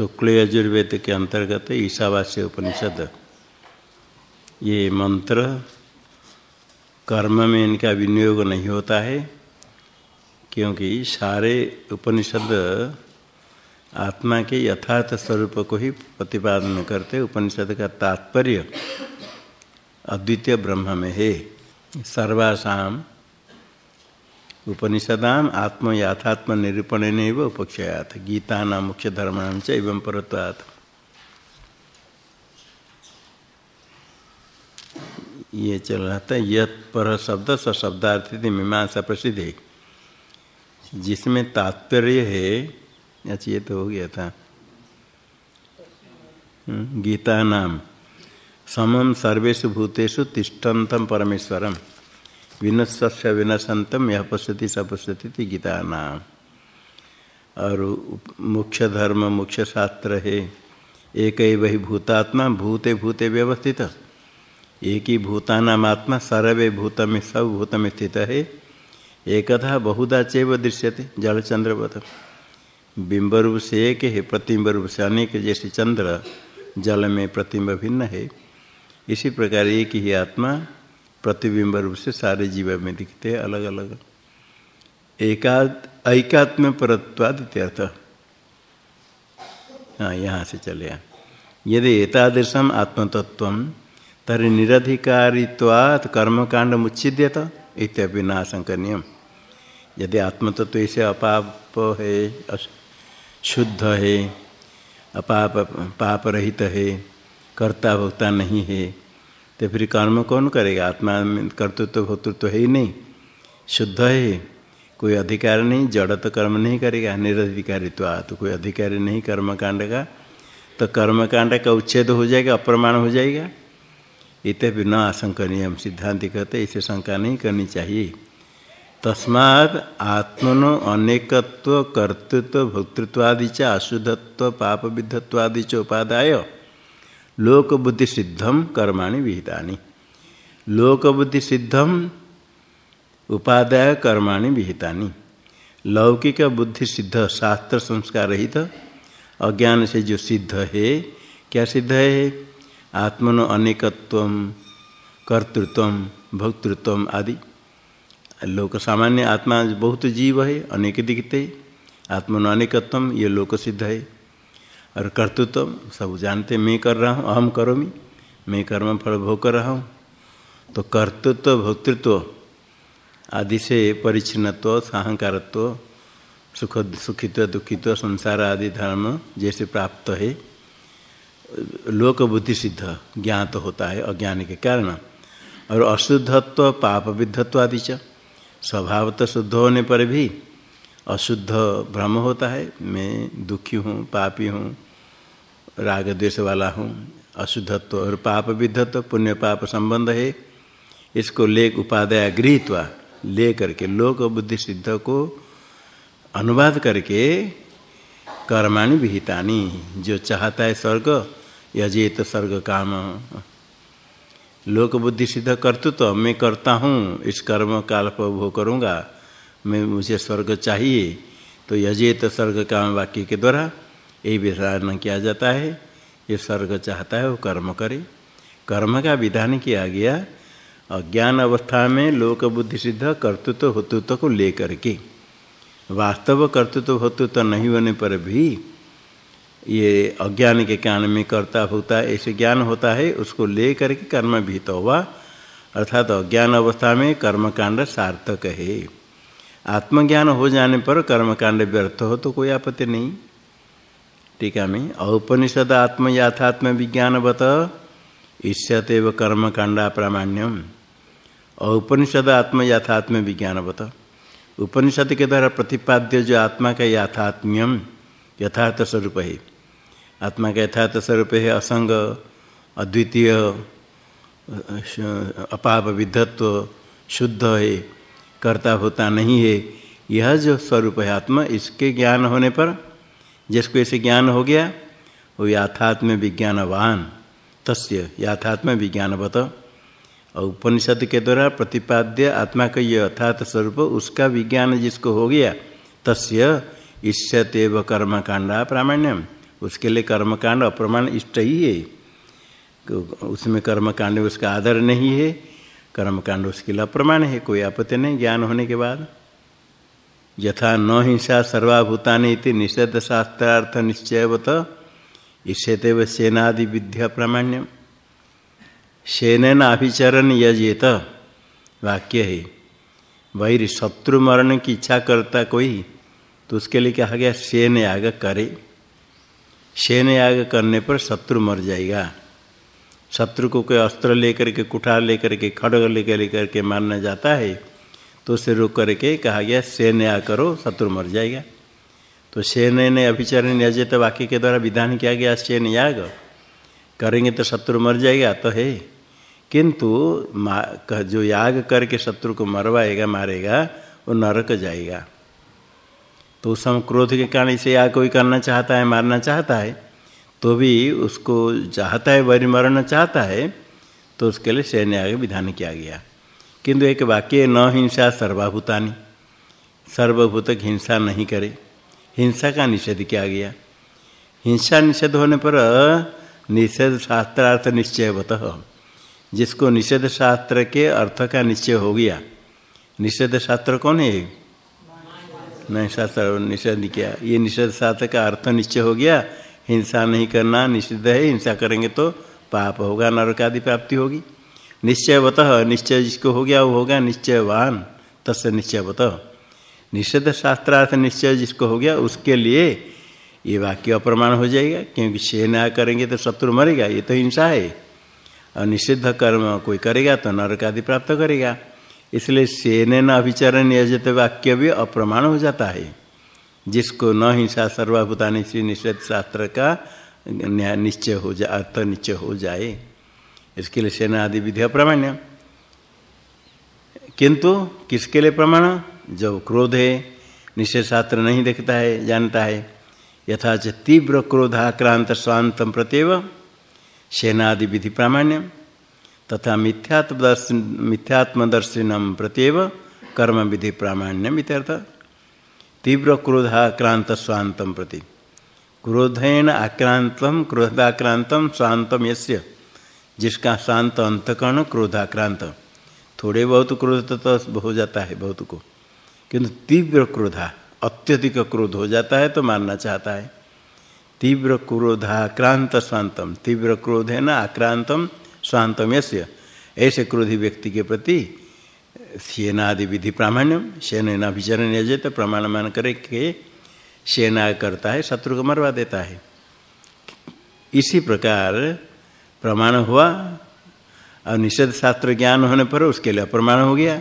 शुक्ल यजुर्वेद के अंतर्गत ईशावास्य उपनिषद। ये मंत्र कर्म में इनका विनियोग नहीं होता है, क्योंकि सारे उपनिषद आत्मा के यथार्थ स्वरूप को ही प्रतिपादन करते, उपनिषद का तात्पर्य अद्वितीय ब्रह्म में है। सर्वासाम उपनिषदाम आत्म याथात्म निरूपण नहीं उपक्षयात। गीता नाम मुख्य धर्म च एवं परत्वात्। ये चल रहा था यत पर शब्द स शब्दार्थी मीमांसा प्रसिद्ध। है जिसमें तात्पर्य है अच्छा ये तो हो गया था। हम्म, गीता नाम समम सर्वेशु भूतेषु तिष्ठन्तम परमेश्वरम। विनस्य विनसंतम यह पश्यति स पश्यति गीता नाम और मुख्य धर्म मुख्य शास्त्र है। एक ही वही भूतात्मा, भूते भूते व्यवस्थित। एक ही भूतानाम आत्मा सर्वे भूत में सब भूत में स्थित है। एकथा बहुधा चैव दृश्यते जलचंद्रवत बिंब रूप से एक है प्रतिबिंब रूप से अनेक, जैसे चंद्र जल में प्रतिबिंब भिन्न है। इसी प्रकार एक ही आत्मा प्रतिबिंब रूप से सारे जीव में दिखते हैं अलग अलग एकाद परत्वाद इत्यर्थ। हाँ यहाँ से चले यदि एतादृशम आत्मतत्व तरी निरधिकारित्वात् कर्मकांड मुच्छिद्यत इत्यपि नाशंकनीय यदि आत्मतत्व ऐसे अपाप है शुद्ध है, अपाप पाप रहित है कर्ता भोक्ता नहीं है तो फिर कर्म कौन करेगा? आत्मा कर्तृत्व, भोक्तृत्व है ही नहीं। शुद्ध है कोई अधिकार नहीं, जड़ तो कर्म नहीं करेगा निरधिकारित्व तो कोई अधिकारी नहीं कर्म कांड का। तो कर्म कांड का उच्छेद हो जाएगा, अप्रमाण हो जाएगा। इत न आशंकनीय सिद्धांत कहते इसे शंका नहीं करनी चाहिए। तस्मात् आत्मनो अनेकत्व, कर्तृत्व, भोक्तृत्वादि च, अशुद्धत्व पाप विद्धत्वादि च उपादाय। लोक बुद्धि सिद्धम कर्माणि विहितानि। बुद्धि सिद्धम उपादाय कर्माणि विहितानि। लौकिक बुद्धि सिद्ध शास्त्र संस्कार रहित अज्ञान से जो सिद्ध है, क्या सिद्ध है? आत्मनो अनेकत्व, कर्तृत्व, भोक्तृत्व आदि। लोक सामान्य आत्मा बहुत जीव है, अनेक दिखते। आत्मनो अनेकत्व, ये लोक सिद्ध है। और कर्तृत्व सब जानते मैं कर रहा हूँ, अहम करोमी मैं। कर्म फल भोग कर रहा हूँ। तो कर्तृत्व, भोक्तृत्व, आदि से परिचिनत्व, साहकारत्व, सुख, सुखित्व, दुखित्व, संसार आदि धर्म जैसे प्राप्त है लोक बुद्धि सिद्ध, ज्ञात तो होता है, अज्ञान के कारण। और अशुद्धत्व पाप विद्धत्व आदि च। स्वभाव तो शुद्ध होने पर भी अशुद्ध भ्रम होता है। मैं दुखी हूँ, पापी हूँ, राग द्वेष वाला हूँ। अशुद्धत्व और पाप विद्धत्व पुण्य पाप संबंध है। इसको ले उपाध्याय गृहत्वा ले करके लोक बुद्धि सिद्ध को अनुवाद करके कर्माणि विहितानि। जो चाहता है स्वर्ग, यजेत स्वर्ग काम। लोक बुद्धि सिद्ध कर्तृत्व तो मैं करता हूँ, इस कर्म काल पर भोग करूँगा। मैं मुझे स्वर्ग चाहिए तो यजेत स्वर्ग काम वाक्य के द्वारा यही विधान किया जाता है। ये स्वर्ग चाहता है वो कर्म करे। कर्म का विधान किया गया, अज्ञान अवस्था में लोक बुद्धि सिद्ध कर्तृत्व होतृत्व को लेकर के। वास्तव कर्तृत्व होतृत्व नहीं होने पर भी ये अज्ञान के ज्ञान में कर्ता भूता ऐसे ज्ञान होता है, उसको ले करके कर्म भीत हुआ अर्थात अज्ञान अवस्था में कर्मकांड सार्थक है। आत्मज्ञान हो जाने पर कर्मकांड व्यर्थ हो तो कोई आपत्ति नहीं। टीका में औपनिषद आत्म याथात्म विज्ञानवत ईष्यतेव कर्मकांडा प्रामाण्यम। औपनिषद आत्म याथात्म विज्ञानवत उपनिषद के द्वारा प्रतिपाद्य जो आत्मा का याथात्म्यम, यथार्थ स्वरूप है। आत्मा का यथार्थ स्वरूप है असंग, अद्वितीय अपाप विधत्व शुद्ध है। कर्ता होता नहीं है। यह जो स्वरूप है आत्मा, इसके ज्ञान होने पर, जिसको ऐसे ज्ञान हो गया, वो याथात्म विज्ञानवान। तस्य याथात्म विज्ञानवत। और उपनिषद के द्वारा प्रतिपाद्य आत्मा का यह यथार्थ स्वरूप, उसका विज्ञान जिसको हो गया, तस्य ईष्यतेव कर्म कांडा प्रामाण्यम। उसके लिए कर्मकांड अप्रमाण इष्ट ही है। उसमें कर्मकांड में उसका आदर नहीं है। कर्मकांड उसके लिए अप्रमाण है, कोई आपत्ति नहीं, ज्ञान होने के बाद। यथा न हिंसा सर्वाभूतानि इति निषेध शास्त्रार्थ निश्चयवत ईष्यते सेनादि विद्या प्रामाण्यम। सेन अभिचरण यजेत, वाक्य है। वैर शत्रु मरण की इच्छा करता कोई तो उसके लिए कहा गया, सेन याग करे। सेन याग करने पर शत्रु मर जाएगा। शत्रु को कोई अस्त्र लेकर के, कुठार लेकर के, खड़ग लेकर लेकर के मारना जाता है तो उसे रोक करके कहा गया सेन याग करो, शत्रु मर जाएगा। तो सेन ने अभिचरण यजित वाक्य के द्वारा विधान किया गया सेन याग, करेंगे तो शत्रु मर जाएगा। तो है, किंतु जो याग करके शत्रु को मरवाएगा, मारेगा, वो नरक जाएगा। तो उस समय क्रोध के कारण इसे याग कोई करना चाहता है, मारना चाहता है तो भी उसको चाहता है वरी मरना चाहता है तो उसके लिए सैन्य याग विधान किया गया। किंतु एक वाक्य, न हिंसा सर्वाभूतानी। सर्वभूतक हिंसा नहीं करे। हिंसा का निषेध किया गया। हिंसा निषेध होने पर, निषेध शास्त्रार्थ निश्चय बतः जिसको निषेध शास्त्र के अर्थ का निश्चय हो गया, निषेध शास्त्र कौन है? नहीं, शास्त्र निषेध किया। ये निषेध शास्त्र का अर्थ निश्चय हो गया हिंसा नहीं करना, निषिद्ध है, हिंसा करेंगे तो पाप होगा नरक आदि प्राप्ति होगी। निश्चयवत, निश्चय जिसको हो गया वो होगा निश्चयवान तस् निश्चयवत। निषेध शास्त्रार्थ निश्चय जिसको हो गया उसके लिए ये वाक्य अप्रमाण हो जाएगा, क्योंकि सेना करेंगे तो शत्रु मरेगा, ये तो हिंसा है। और निषिद्ध कर्म कोई करेगा तो नरक आदि प्राप्त करेगा। इसलिए सेन न अभिचरण नियोजित वाक्य भी अप्रमाण हो जाता है। जिसको न हिंसा सर्वभूतानि श्री निषेध शास्त्र का न्याय निश्चय हो जाए अर्थ निश्चय हो जाए। इसके लिए सेना आदि विधि अप्रमाण्य। किंतु किसके लिए प्रमाण? जब क्रोध है निषेध शास्त्र नहीं देखता है, जानता है। यथाच तीव्र क्रोधाक्रांत स्वांतम प्रत्येव सेनादि विधि प्रामाण्य तथा मिथ्यात्मदर्शन मिथ्यात्मदर्शिनम प्रत्येव कर्म विधि प्रामाण्यम इत्यर्थ तीव्र क्रोधाक्रांत स्वांतम प्रति। क्रोधेन आक्रांतम, क्रोधाक्रांतम स्वांतम यस्य। जिसका शांत अंतकर्ण क्रोधाक्रांत। थोड़े बहुत क्रोध तो हो जाता है बहुत को। किंतु तीव्र क्रोधा, अत्यधिक क्रोध हो जाता है तो मानना चाहता है। तीव्र क्रोधाक्रांत शांतम तीव्र क्रोध है आक्रांतम शांतम यस्य। ऐसे क्रोधी व्यक्ति के प्रति सेनादि विधि प्रामाण्यम सेना विचरण यजत प्रमाण मान करे के सेना करता है, शत्रु को मरवा देता है। इसी प्रकार प्रमाण हुआ और निषेध शास्त्र ज्ञान होने पर उसके लिए अप्रमाण हो गया।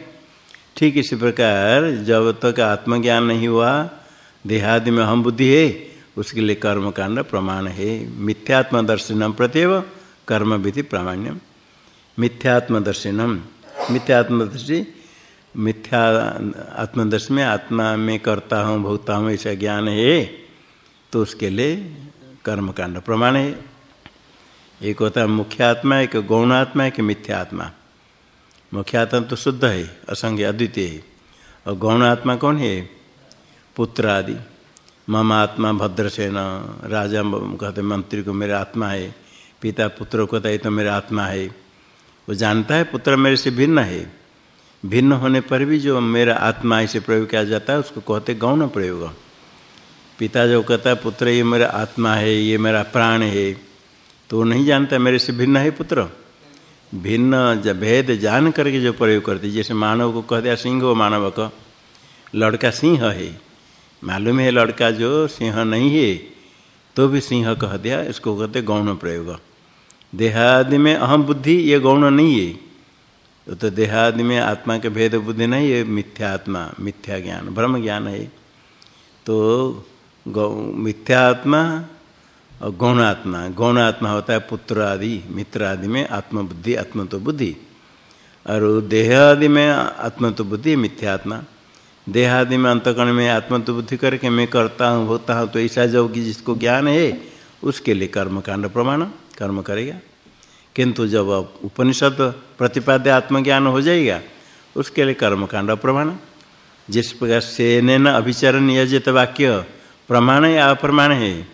ठीक इसी प्रकार जब तक आत्मज्ञान नहीं हुआ, देहादि में हम बुद्धि है, उसके लिए कर्म कांड प्रमाण है। मिथ्यात्म दर्शनम प्रत्येव कर्म विधि प्रामाण्यम। मिथ्यात्म दर्शनम मिथ्यात्मदर्शी मिथ्या आत्मदर्श में आत्मा में करता हूँ भोगता हूँ, ऐसा ज्ञान है तो उसके लिए कर्म कांड प्रमाण है। एक होता है मुख्य आत्मा, एक गौण आत्मा, एक मिथ्या आत्मा। मुख्य आत्मा तो शुद्ध है असंग अद्वितीय है। और गौण आत्मा कौन है? पुत्र आदि। मम आत्मा भद्रसेन, राजा कहते मंत्री को मेरा आत्मा है, पिता पुत्र को कहता है तो मेरा आत्मा है। वो जानता है, पुत्र मेरे से भिन्न है। भिन्न होने पर भी जो मेरा आत्मा ऐसे प्रयोग किया जाता है, उसको कहते गौण प्रयोग। पिता जो कहता है, पुत्र, ये मेरा आत्मा है, ये मेरा प्राण है तो वो नहीं जानता मेरे से भिन्न है पुत्र। भिन्न जब भेद जान करके जो प्रयोग करते जैसे मानव को कह दिया सिंह वो मानव का लड़का सिंह है। मालूम है लड़का जो सिंह नहीं है तो भी सिंह कह दिया, इसको कहते गौण प्रयोग। देहादि में अहम बुद्धि ये गौण नहीं है। तो, तो देहादि में आत्मा के भेद बुद्धि नहीं है मिथ्या आत्मा मिथ्या ज्ञान ब्रह्म ज्ञान है। तो मिथ्या आत्मा और गौण आत्मा गौण आत्मा होता है पुत्र आदि मित्र आदि में आत्मबुद्धि आत्म तो बुद्धि और देह आदि में आत्म तो बुद्धि मिथ्या आत्मा। देहादि में अंतकरण में आत्मत्व बुद्धि करके मैं करता हूँ होता हूँ तो ऐसा जो कि जिसको ज्ञान है उसके लिए कर्मकांड प्रमाण। कर्म करेगा। किंतु जब उपनिषद प्रतिपाद्य आत्मज्ञान हो जाएगा, उसके लिए कर्म कांड प्रमाण जिस प्रकार से अभिचरण यजित वाक्य प्रमाण या अप्रमाण है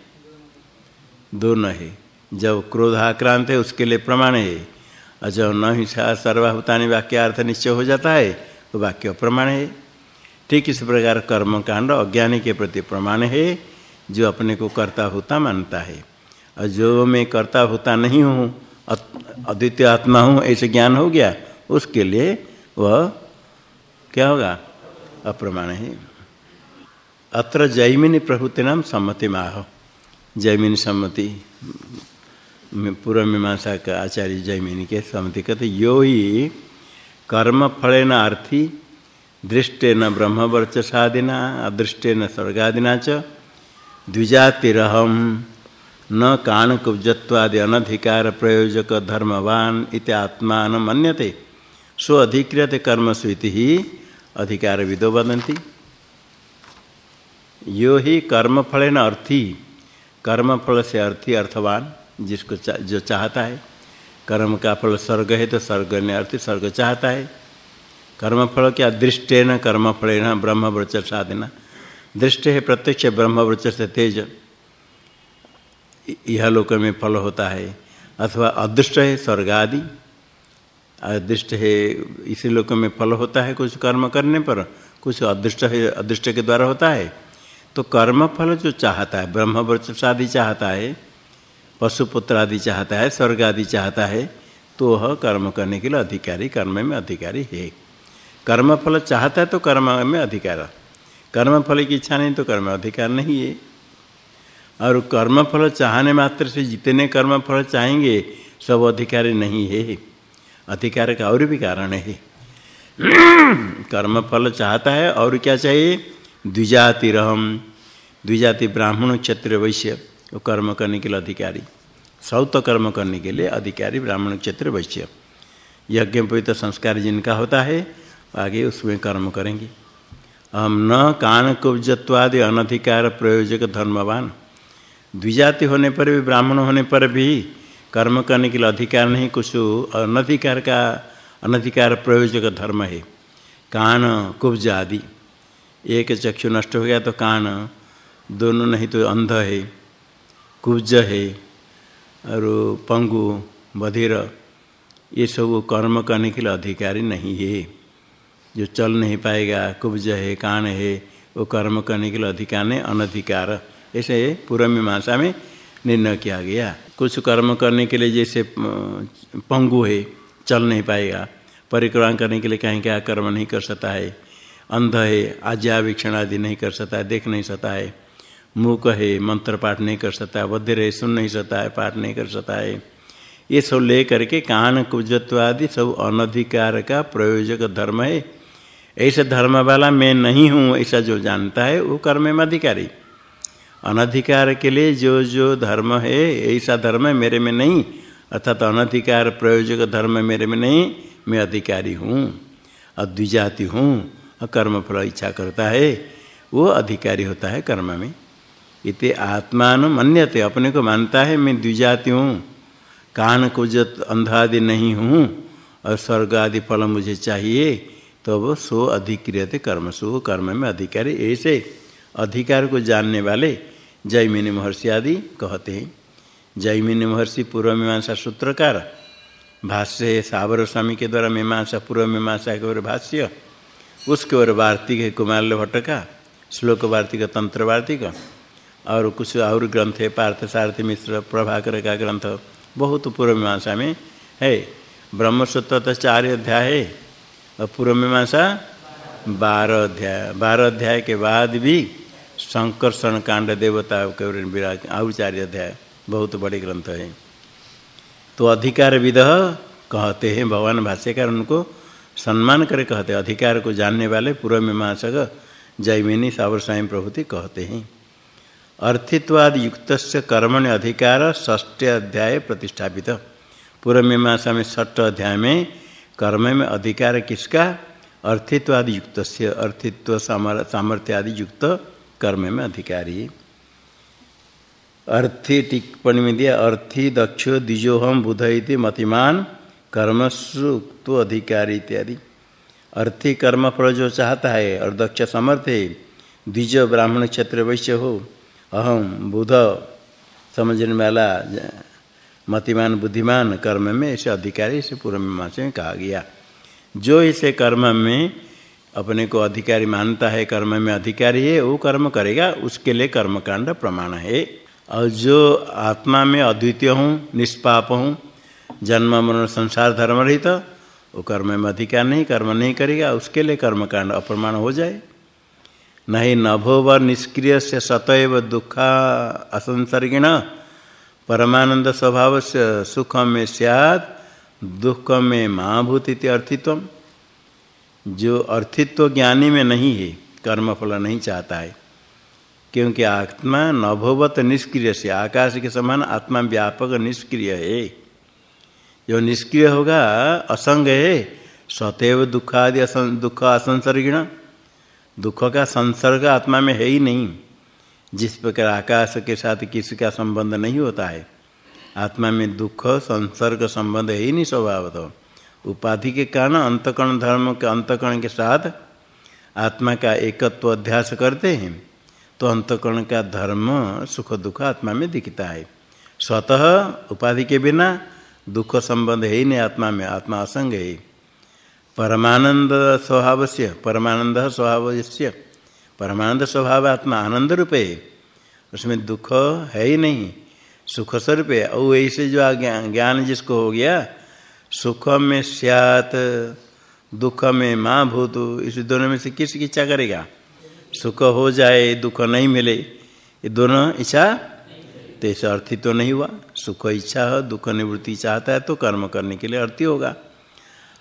दोनों है। जब क्रोध आक्रांत है, उसके लिए प्रमाण है। और जब न ही सर्वभूतानि वाक्यार्थ निश्चय हो जाता है तो वाक्य प्रमाण है। ठीक इस प्रकार कर्म कांड अज्ञानी के प्रति प्रमाण है, जो अपने को कर्ता होता मानता है। जो मैं कर्ता होता नहीं हूँ अद्वितीय आत्मा हूँ, ऐसे ज्ञान हो गया, उसके लिए वह क्या होगा? अप्रमाण है। अत्र जैमिनी प्रभुति नाम सम्मति माह। जैमिनी सम्मति पूर्व मीमांसा का आचार्य जैमिनी के सम्मति कहते यो ही कर्म फलेन अर्थी दृष्टेन ब्रह्मवर्चसादिना, अदृष्टेन स्वर्गादिना च, द्विजातिरहम। न काणकुब्जत्वादि अनधिकार प्रयोजक धर्मवान इति आत्मान मन्यते। सो अधिक्रियते कर्मसु ही अधिकार विदो वदन्ति। यो ही कर्मफलेन अर्थी। कर्मफल से अर्थी अर्थवान जिसको चा, जो चाहता है। कर्म का फल स्वर्ग है तो स्वर्ग ने अर्थ स्वर्ग चाहता है। कर्मफल क्या दृष्टेन कर्मफलेन ब्रह्मवृच साधना दृष्ट है प्रत्यक्ष ब्रह्मवृच से तेज। यह लोक में फल होता है। अथवा अदृष्ट है स्वर्ग आदि अदृष्ट है, इसी लोक में फल होता है कुछ कर्म करने पर। कुछ अदृष्ट है, अदृष्ट के द्वारा होता है। तो कर्म फल जो चाहता है ब्रह्म आदि चाहता है, पशुपुत्र आदि चाहता है, स्वर्ग आदि चाहता है तो वह कर्म करने के लिए अधिकारी, कर्म में अधिकारी है। कर्म फल चाहता है तो कर्म में अधिकार। कर्म फल की इच्छा नहीं तो कर्म अधिकार नहीं है। और कर्म फल चाहने मात्र से जितने कर्म फल चाहेंगे, सब अधिकारी नहीं है। अधिकार का और भी कारण है। कर्म फल चाहता है और क्या चाहिए? द्विजाति रहम द्विजाति ब्राह्मण क्षत्रिय वैश्य वो कर्म करने के लिए अधिकारी। सौत कर्म करने के लिए अधिकारी ब्राह्मण क्षेत्र वैश्य। यज्ञ पवित्र संस्कार जिनका होता है, आगे उसमें कर्म करेंगे। हम न कान कुब्जत्वादि अनधिकार प्रयोजक धर्मवान। द्विजाति होने पर भी, ब्राह्मण होने पर भी कर्म करने के लिए अधिकार नहीं, कुछ अनधिकार का, अनधिकार प्रयोजक धर्म है। कान कुब्ज आदि। एक चक्षु नष्ट हो गया तो कान दोनों नहीं तो अंध है, कुब्ज है, और पंगु, बधिर, ये सब कर्म करने के लिए अधिकारी नहीं है। जो चल नहीं पाएगा, कुब्ज है, कान है, वो कर्म करने के लिए अधिकार नहीं, अनधिकार। ऐसे पूर्व मीमांसा में निर्णय किया गया। कुछ कर्म करने के लिए जैसे पंगु है, चल नहीं पाएगा। परिक्रमा करने के लिए कहीं क्या कर्म नहीं कर सकता है। अंध है, आज्ञावीक्षण आदि नहीं कर सकता है, देख नहीं सकता है। मूक है, मंत्र पाठ नहीं कर सकता है बधिर है, सुन नहीं सकता है, पाठ नहीं कर सकता है। ये सब ले करके कान, कुजत्व आदि सब अनधिकार का प्रयोजक धर्म है। ऐसे धर्म वाला मैं नहीं हूँ, ऐसा जो जानता है, वो कर्म में अधिकारी। अनधिकार के लिए जो जो धर्म है, ऐसा धर्म है मेरे में नहीं, अर्थात अनधिकार प्रयोजक धर्म मेरे में नहीं, मैं अधिकारी हूँ, अद्विजाति हूँ और कर्म फल इच्छा करता है, वो अधिकारी होता है कर्म में। इति आत्मान मन्यते, अपने को मानता है, मैं द्विजाति हूँ, कान कुजत अंधादि नहीं हूँ, और स्वर्ग आदि फल मुझे चाहिए तो वो सो अधिक्रियते कर्म, सो कर्म में अधिकारी, ऐसे अधिकार को जानने वाले जयमिनी महर्षि आदि कहते हैं। जयमिनी महर्षि पूर्व मीमांसा सूत्रकार, भाष्य सावर स्वामी के द्वारा मीमांसा, पूर्व मीमांसा के ओर भाष्य, उसके ओर वार्तिक है कुमार भट्ट का श्लोक वार्तिक, तंत्र वार्तिक, और कुछ और ग्रंथ है, पार्थ सारथी मिश्र, प्रभाकर का ग्रंथ, बहुत पूर्व मीमांसा में है। ब्रह्मसूत्र तो चार अध्याय है, और पूर्व मीमांसा बारह अध्याय बारह अध्याय के बाद भी संकर्षण कांड देवता के विराज, आचार्य अध्याय, बहुत बड़े ग्रंथ है। तो अधिकार विद कहते हैं, भगवान भाष्यकार उनको सम्मान करे कहते हैं। अधिकार को जानने वाले पूर्व मीमांसक जैमिनी सावर साई प्रभुति कहते हैं। अर्थित्वाद युक्त कर्मण्य अधिकार ष्ठ अध्याय प्रतिष्ठापित। पूर्व मीमांसा में ष्ठ अध्याय में कर्म में अधिकार किसका? अर्थित्वादि युक्त अर्थित्व सामर्थ्य आदि युक्त कर्म में अधिकारी। अर्थी टिप्पणी में दिया, अर्थी दक्ष द्विजोहम बुध इति मतिमान, कर्मसु तो अधिकारी इत्यादि। अर्थी कर्म फल जो चाहता है और दक्ष समर्थ है, द्विज ब्राह्मण क्षेत्र वैश्य हो अहम बुध समझने वाला, मतिमान बुद्धिमान कर्म में ऐसे अधिकारी, इसे पूर्व में कहा गया। जो इसे कर्म में अपने को अधिकारी मानता है, कर्म में अधिकारी है, वो कर्म करेगा, उसके लिए कर्मकांड प्रमाण है। और जो आत्मा में अद्वितीय हूँ, निष्पाप हूँ, जन्म, मरण, संसार, धर्म रहित, वो कर्म में अधिकार नहीं, कर्म नहीं करेगा, उसके लिए कर्मकांड अप्रमाण हो जाए। नहीं नभो व निष्क्रिय से सतैव दुखा असंसर्गिण, परमानंद स्वभाव से सुख में सियाद दुख में महाभूति अर्थित्व जो अर्थित्व ज्ञानी में नहीं है कर्म फल नहीं चाहता है, क्योंकि आत्मा नभोवत निष्क्रिय से, आकाश के समान आत्मा व्यापक निष्क्रिय है। जो निष्क्रिय होगा, असंग है, सतैव दुखादि असं दुख असंसर्गिण, दुख का संसर्ग आत्मा में है ही नहीं। जिस प्रकार आकाश के साथ किसी का संबंध नहीं होता है, आत्मा में दुख, संसर्ग संबंध है ही नहीं स्वभाव तो उपाधि के कारण, अंतकरण धर्म के, अंतकरण के साथ आत्मा का एकत्व अध्यास करते हैं तो अंतकरण का धर्म सुख दुख आत्मा में दिखता है। स्वतः उपाधि के बिना दुख संबंध है ही नहीं आत्मा में, आत्मा असंग है। परमानंद स्वभाव से परमानंद स्वभाव से परमानंद स्वभाव आत्मा आनंद रूप उसमें दुख है ही नहीं, सुख स्वरूप और ऐसे जो ज्ञान जिसको हो गया सुख में स्यात दुख में माँ भूत, इस दोनों में से किसकी इच्छा करेगा? सुख हो जाए, दुख नहीं मिले, ये दोनों इच्छा तो ऐसे अर्थी तो नहीं हुआ। सुख इच्छा हो, दुख निवृत्ति चाहता है तो कर्म करने के लिए अर्थी होगा।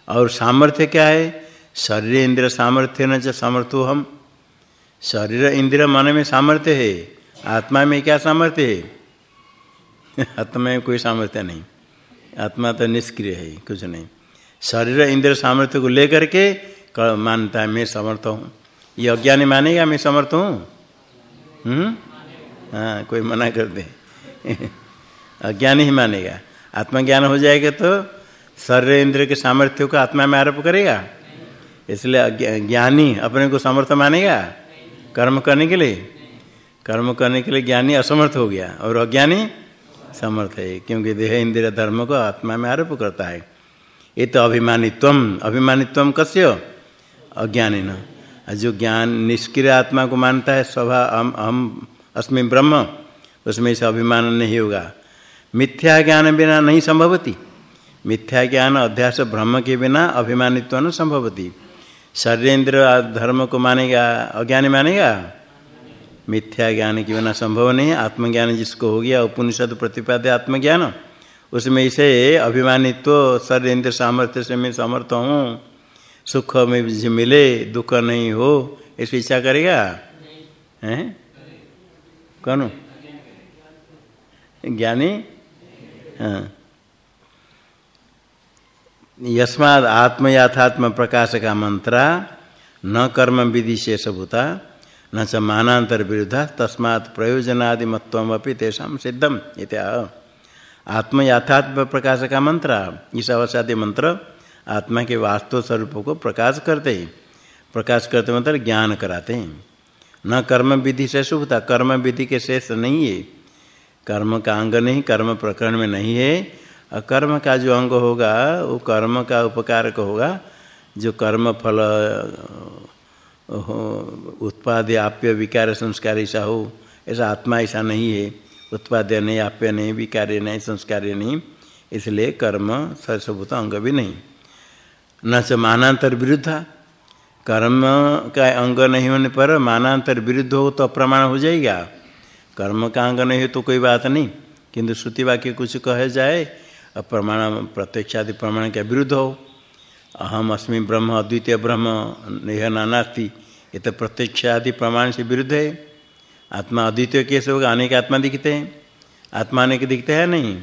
और सामर्थ्य क्या है? शरीर इंद्र सामर्थ्य न समर्थो हम। शरीर इंद्र मन में सामर्थ्य है, आत्मा में क्या सामर्थ्य है? आत्मा में कोई सामर्थ्य नहीं। आत्मा तो निष्क्रिय है, कुछ नहीं। शरीर इंद्र सामर्थ्य को लेकर के मानता है, मैं समर्थ हूँ। ये अज्ञानी मानेगा, मैं समर्थ हूँ? हम्म? हाँ कोई मना कर दे। अज्ञानी ही मानेगा। आत्मज्ञान हो जाएगा तो शरीर इंद्र के सामर्थ्य को आत्मा में आरोप करेगा। इसलिए ज्ञानी अपने को समर्थ मानेगा कर्म करने के लिए। कर्म करने के लिए ज्ञानी असमर्थ हो गया। और अज्ञानी समर्थ है, क्योंकि देह इंद्रिय धर्म को आत्मा में आरोप करता है। ये तो अभिमानित्व अभिमानित्व कस्य? अज्ञानी न जो ज्ञान निष्क्रिय आत्मा को मानता है स्वभाव हम हम अस्मि ब्रह्म, उसमें इसे अभिमान नहीं होगा। मिथ्या ज्ञान बिना नहीं संभवती। मिथ्या ज्ञान अध्यास ब्रह्म के बिना अभिमानित्व न संभवती। शरीरेन्द्र धर्म को मानेगा, अज्ञानी मानेगा? मिथ्या ज्ञान के बिना संभव नहीं है। आत्मज्ञान जिसको हो गया उपनिषद प्रतिपाद्य आत्मज्ञान। उसमें इसे अभिमानित्व शरीर इंद्र सामर्थ्य से मैं समर्थ हूँ। सुख में मिले दुख नहीं हो इस इच्छा करेगा? हैं? कौन? ज्ञानी? हाँ। यस्माद आत्मयाथात्म प्रकाश का मंत्रा न कर्म विधि शेषभूता न च मानांतर विरुद्ध तस्मात् प्रयोजनादि मत्वमपि तेषाम सिद्धम इत्या आत्म याथात्म प्रकाश का मंत्र इस अवसादि मंत्र आत्मा के वास्तव स्वरूप को प्रकाश करते। हैं प्रकाश करते मतलब ज्ञान कराते। हैं न कर्म विधि से शुभता कर्म विधि के शेष नहीं है। कर्म का अंग नहीं, कर्म प्रकरण में नहीं है। और कर्म का जो अंग होगा, वो कर्म का उपकारक होगा। जो कर्म फल उत्पाद्य आप्य विकार संस्कार ऐसा हो, ऐसा आत्मा ऐसा नहीं है। उत्पाद्य नहीं, आप्य नहीं विकार्य नहीं संस्कार्य नहीं, इसलिए कर्म सर्वभूत अंग भी नहीं। न च मानांतर विरुद्ध। कर्म का अंग नहीं होने पर मानांतर विरुद्ध हो तो अप्रमाण हो जाएगा। कर्म का अंग नहीं हो तो कोई बात नहीं। किंतु श्रुति वाक्य कुछ कहे जाए, अप्रमाण, प्रत्यक्षादि प्रमाण के विरुद्ध हो। अहम अस्मि ब्रह्म, अद्वितीय ब्रह्म यह नानास्ति। ये तो प्रत्यक्ष आदि प्रमाण से विरुद्ध है आत्मा अद्वितीय कैसे होगा अनेक आत्मा दिखते हैं। आत्मा अनेक दिखते हैं नहीं?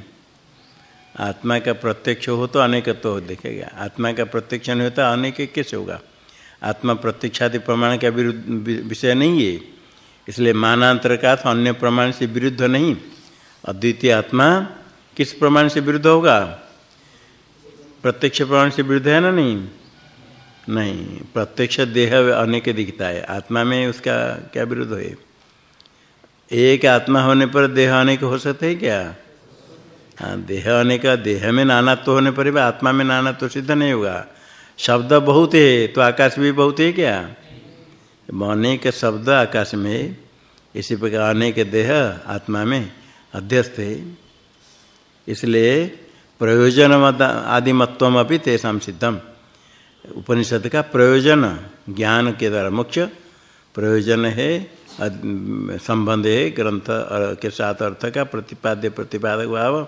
आत्मा का प्रत्यक्ष हो तो अनेक तो दिखेगा। आत्मा का प्रत्यक्ष नहीं होता, अनेक कैसे होगा आत्मा प्रत्यक्षादि प्रमाण का विरुद्ध विषय नहीं है। इसलिए मानांतर का अन्य प्रमाण से विरुद्ध नहीं। अद्वितीय आत्मा किस प्रमाण से विरुद्ध होगा? प्रत्यक्ष प्रमाण से विरुद्ध है ना नहीं? नहीं, प्रत्यक्ष देह अनेक दिखता है। आत्मा में उसका क्या विरुद्ध है? एक आत्मा होने पर देह अनेक हो सकते है क्या? हाँ देह अनेक देह में नाना तो होने पर भी आत्मा में नाना तो सिद्ध नहीं होगा। शब्द बहुत है तो आकाश भी बहुत है क्या? अनेक शब्द आकाश में, इसी प्रकार अनेक देह आत्मा में अध्यस्त है। इसलिए प्रयोजन आदि मत्वम अपनी तेषाम सिद्धम। उपनिषद का प्रयोजन, ज्ञान के द्वारा मुख्य प्रयोजन है संबंध है, ग्रंथ के साथ अर्थ का प्रतिपाद्य, प्रतिपादक भाव,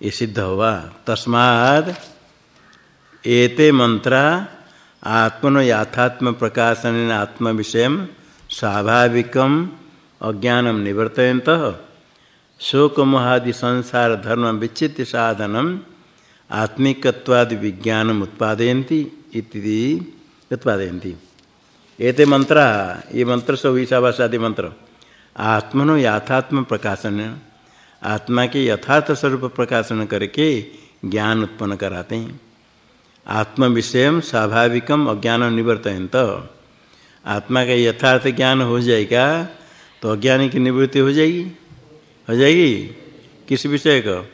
ये सिद्ध हुआ तस्माद एते मंत्रा आत्मनो याथात्म प्रकाशन आत्म विषय स्वाभाविकम अज्ञानम निवर्तयंत शोक मोहादि संसार धर्म विचित साधनम आत्मिकत्वादि विज्ञानम उत्पादयन्ति इति उत्पादयन्ति। एते मंत्र ये मंत्र सब ईशावासादि मंत्र आत्मनो यथात्म प्रकाशन आत्मा के यथार्थ स्वरूप प्रकाशन करके ज्ञान उत्पन्न कराते हैं आत्म विषय स्वाभाविकम अज्ञान निवर्तयंत आत्मा का यथार्थ ज्ञान हो जाएगा तो अज्ञान की निवृत्ति हो जाएगी हो जाएगी? किस विषय का?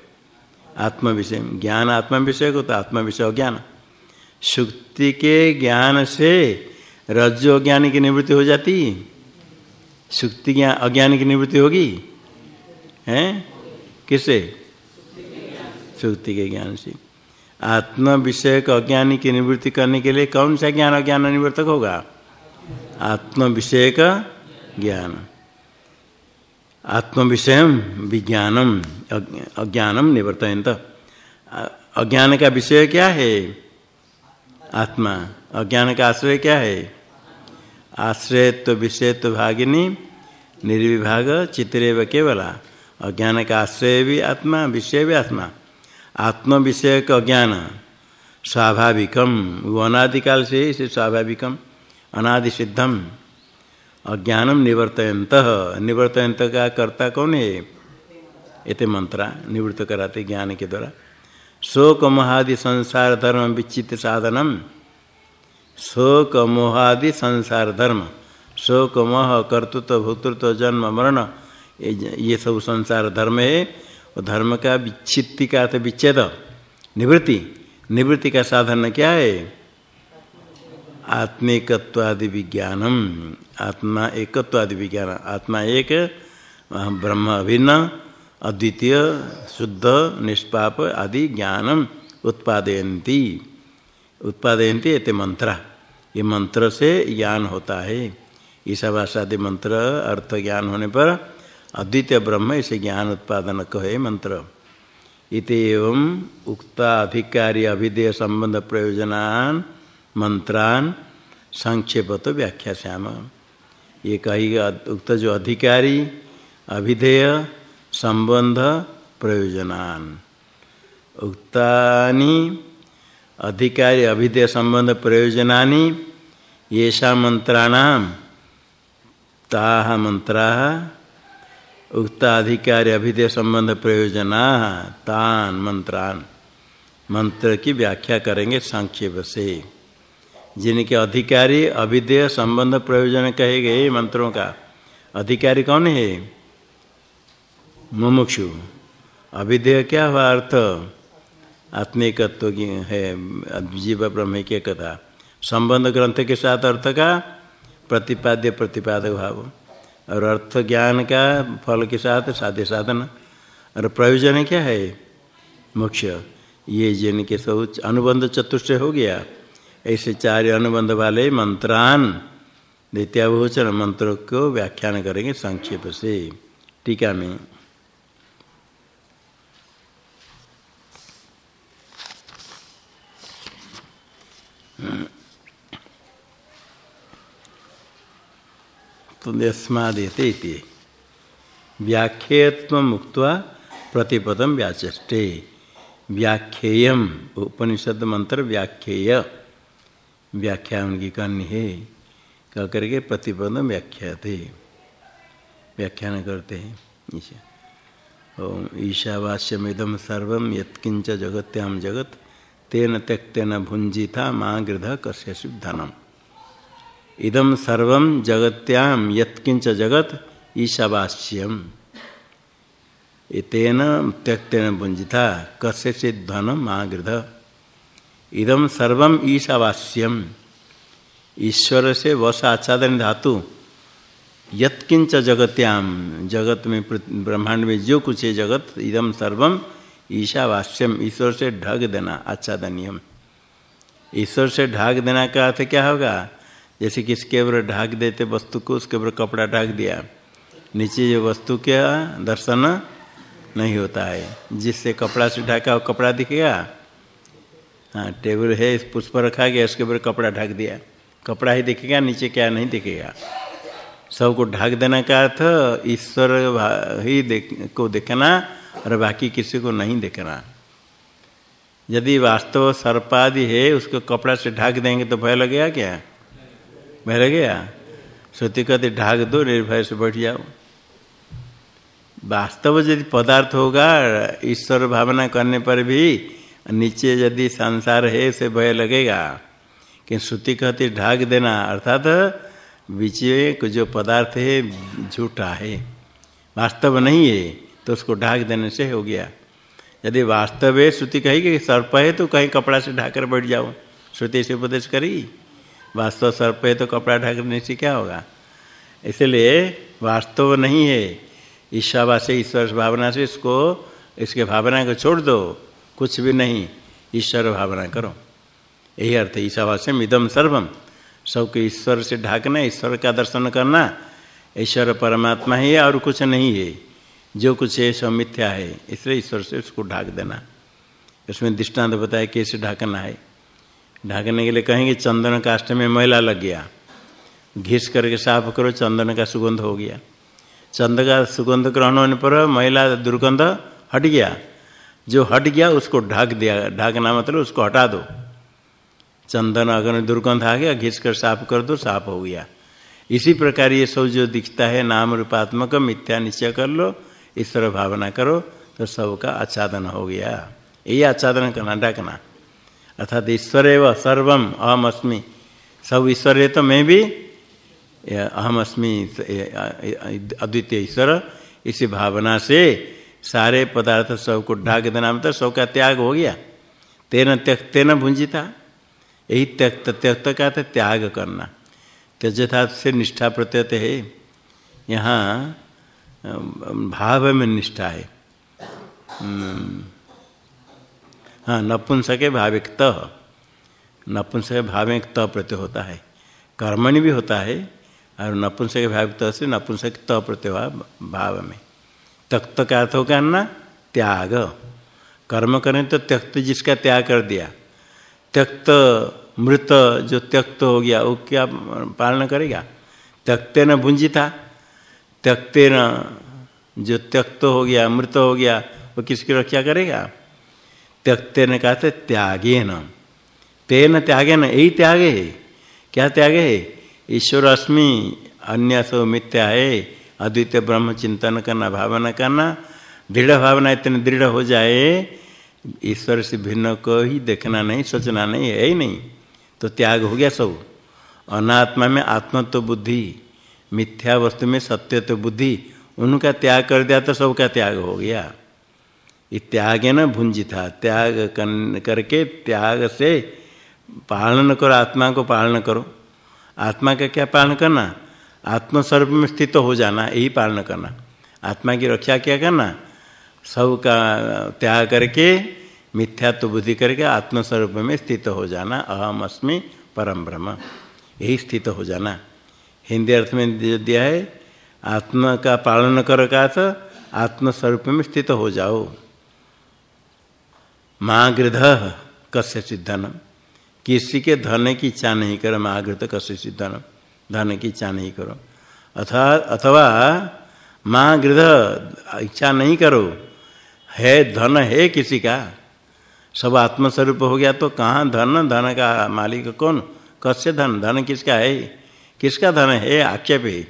आत्म विषय। ज्ञान आत्म विषय को तो आत्म विषय अज्ञान सुक्ति के ज्ञान से रज्जु अज्ञान की निवृत्ति हो जाती। सुक्ति ज्ञान अज्ञान की निवृत्ति होगी। हैं? किसे? सुक्ति के ज्ञान से। आत्म विषय का अज्ञान की निवृत्ति करने के लिए कौन सा ज्ञान अज्ञान निवृत्तक होगा? आत्म विषय का ज्ञान। आत्म विषय विज्ञानम अज्ञानम निवर्तयंत अज्ञान का विषय क्या है? आत्मा। अज्ञान का आश्रय क्या है? आश्रयत्व विषयत्व भागिनी, निर्विभाग चित्रेव केवला। अज्ञान का आश्रय भी आत्मा, विषय भी आत्मा। आत्म विषय का अज्ञान स्वाभाविकम। वो अनादिकाल से इसे स्वाभाविकम अनादि सिद्धम अज्ञानम निवर्तयंत निवर्तयंत का कर्ता कौन है? इते मंत्रा, निवृत्त कराते ज्ञान के द्वारा। शोक महादि संसार धर्म विचित साधनम। शोक मोहादि संसार धर्म। शोक मोह कर्तृत्व, भूतृत्व, जन्म, मरण, ये सब संसार धर्म है। और धर्म का विच्छित्ति का अर्थ विच्छेद। निवृत्ति। निवृत्ति का साधन क्या है? आत्मिकत्वादि विज्ञानम। आत्मा एकत्वादि विज्ञान। आत्मा एक ब्रह्म अभिन्न, अद्वितीय, शुद्ध, निष्पाप आदि ज्ञानम उत्पादयन्ति। उत्पादयन्ति ये मंत्र। ये मंत्र से ज्ञान होता है। ईशावासादि मंत्र अर्थ ज्ञान होने पर अद्वितीय ब्रह्म इसे ज्ञान उत्पादन कहे मंत्र। इत एवं उक्ता अधिकारी अभिधेय संबंध प्रयोजनान मंत्रान संक्षेप तो व्याख्या श्याम ये कही उक्त जो अधिकारी, अभिधेय, संबंध, प्रयोजनान। उक्तानि अधिकारी, अभिधेय, संबंध, प्रयोजनानि, येषा मंत्राणाम ताह मंत्रा। उक्ताधिकारी, अभिधेय, संबंध, प्रयोजना, तान मंत्रान। मंत्र की व्याख्या करेंगे संक्षेप से। जिनके अधिकारी अभिधेय संबंध प्रयोजन कहे गए मंत्रों का अधिकारी कौन है? मुमुक्षु। अभिधेय क्या हुआ अर्थ? आत्मिकत्व की है, जीव ब्रह्म की कथा। संबंध ग्रंथ के साथ अर्थ का प्रतिपाद्य प्रतिपादक भाव। और अर्थ ज्ञान का फल के साथ साध्य साधन। और प्रयोजन क्या है? मुख्य ये जिनके सब अनुबंध चतुष्ट हो गया। ऐसे चार अनुबंध वाले मंत्रान द्वितीयाभूषण मंत्रों को व्याख्यान करेंगे संक्षेप से। टीका में। यस्मादेते व्याख्येयत्व मुक्त प्रतिपदम व्याचष्टे व्याख्येयम, उपनिषद मंत्र व्याख्येय। व्याख्या उनकी करनी है। कह करके प्रतिपदम व्याख्या थे। व्याख्यान करते हैं। ईशा। ओम ईशावास्यमिदम सर्व यत्किंच जगत्याम जगत तेन त्यक्तेन भुंजिता माँ गृध कश्य धनम इदम सर्व जगत्याम यत्किंच जगत ईशावास्यम। तेन त्यक्तेन बुंजिता कस्य से धनम आगृध इदम सर्वम ईशावास्यम। ईश्वर से वश आच्छादन धातु। यत्किंच जगत्याम जगत में ब्रह्मांड में जो कुछ है जगत इदम सर्वम ईशावास्यम। ईश्वर से ढक देना आच्छादनियम। ईश्वर से ढाक देना का अर्थ क्या होगा? जैसे किसके ऊपर ढाक देते वस्तु को, उसके ऊपर कपड़ा ढाक दिया। नीचे जो वस्तु के दर्शन नहीं होता है। जिससे कपड़ा से ढाका कपड़ा दिखेगा हाँ टेबल है पुष्प रखा गया, उसके ऊपर कपड़ा ढक दिया। कपड़ा ही दिखेगा, नीचे क्या नहीं दिखेगा। सबको ढक देने का अर्थ, ईश्वर ही देख, को देखना और बाकी किसी को नहीं देखना। यदि वास्तव सर्पादि है, उसको कपड़ा से ढक देंगे तो भय लगेगा क्या? भय लगेगा? श्रुति कहते, ढाक दो, निर्भय से बैठ जाओ। वास्तव यदि पदार्थ होगा, ईश्वर भावना करने पर भी नीचे यदि संसार है, उसे भय लगेगा। कि श्रुति कहती, ढाक देना। अर्थात बीच में जो पदार्थ है, झूठा है। वास्तव नहीं है तो उसको ढाक देने से हो गया। यदि वास्तव है, श्रुति कि सर्प है तो कहीं कपड़ा से ढाकर बैठ जाओ। श्रुति से उपदेश करी। वास्तव सर्प है तो कपड़ा ढाकने से क्या होगा? इसलिए वास्तव नहीं है। ईशावास ईश्वर भावना से इसको, इसके भावना को छोड़ दो। कुछ भी नहीं, ईश्वर भावना करो। यही अर्थ है, ईशावास्यम इदम सर्वम सबके ईश्वर से ढाकना, ईश्वर का दर्शन करना, ईश्वर परमात्मा ही है और कुछ नहीं है। जो कुछ है सब मिथ्या है। इसलिए ईश्वर से उसको ढाक देना। इसमें दृष्टांत बताया कैसे ढाकना है। ढाकने के लिए कहेंगे, चंदन काष्ठ में मैला लग गया। घिस करके साफ़ करो, चंदन का सुगंध हो गया। चंद का सुगंध ग्रहण होने पर महिला दुर्गंध हट गया। जो हट गया, उसको ढक दिया। ढाकना मतलब उसको हटा दो। चंदन अगर दुर्गंध आ गया घिस कर साफ़ कर दो, साफ़ हो गया। इसी प्रकार ये सब जो दिखता है, नाम रूपात्मक मिथ्या निश्चय कर लो, ईश्वर भावना करो तो सबका आच्छादन हो गया। यही आच्छादन करना, ढकना। अर्थात ईश्वर एवं सर्वम अहम अस्मि सब ईश्वर है तो मैं भी अहम अस्मि अद्वितीय ईश्वर। इसी भावना से सारे पदार्थ सबको ढाक देना मतलब सबका त्याग हो गया। तेन त्यक्त, तेन भुंजिता। यही त्यक्त त्यक्त का था, त्याग करना। त्यजथा से निष्ठा प्रत्यत है। यहाँ भाव में निष्ठा है। हाँ नपुंसक भाविक त। नपुंसक भाविक त प्रत्यय होता है। कर्मणि भी होता है, और नपुंसक भाविक त से नपुंसक त प्रत्यय भाव में। त्यक्त का अर्थ होगा ना त्याग। कर्म करें तो त्यक्त जिसका त्याग कर दिया। त्यक्त मृत जो त्यक्त हो गया, वो क्या पालन करेगा? त्यक्ते न भुंजिता त्यक्ते न जो त्यक्त हो गया, मृत हो गया, वो किसकी रक्षा करेगा? त्यक्ते न कहते त्यागे न। तेन त्यागे न, यही त्याग है। क्या त्याग है? ईश्वर अस्मि अन्य सब मिथ्या है। अद्वितीय ब्रह्म चिंतन करना, भावना करना, दृढ़ भावना इतनी दृढ़ हो जाए, ईश्वर से भिन्न को ही देखना नहीं, सोचना नहीं, है ही नहीं। तो त्याग हो गया सब। अनात्मा में आत्म तो बुद्धि, मिथ्या वस्तु में सत्य तो बुद्धि, उनका त्याग कर दिया तो सबका त्याग हो गया। ये त्याग न, भुंजी था। त्याग करके त्याग से पालन करो, आत्मा को पालन करो। आत्मा का क्या पालन करना? आत्मस्वरूप में स्थित हो जाना, यही पालन करना। आत्मा की रक्षा क्या करना? सब का त्याग करके, मिथ्यात्व बुद्धि करके आत्मस्वरूप में स्थित हो जाना, अहम अस्मि परम ब्रह्म। यही स्थित हो जाना। हिंदी अर्थ में दिया है, आत्मा का पालन कर का तो आत्मस्वरूप में स्थित हो जाओ। मागृध कस्य सिद्धन किसी के धन की इच्छा नहीं करो मागृत कस्य सिद्धन धन की इच्छा नहीं करो। अथा, अथवा माँ गृह इच्छा नहीं करो। है धन है किसी का? सब आत्मस्वरूप हो गया तो कहाँ धन? धन का मालिक कौन? कस्य धन? धन किसका है? किसका धन है? आक्षेप। है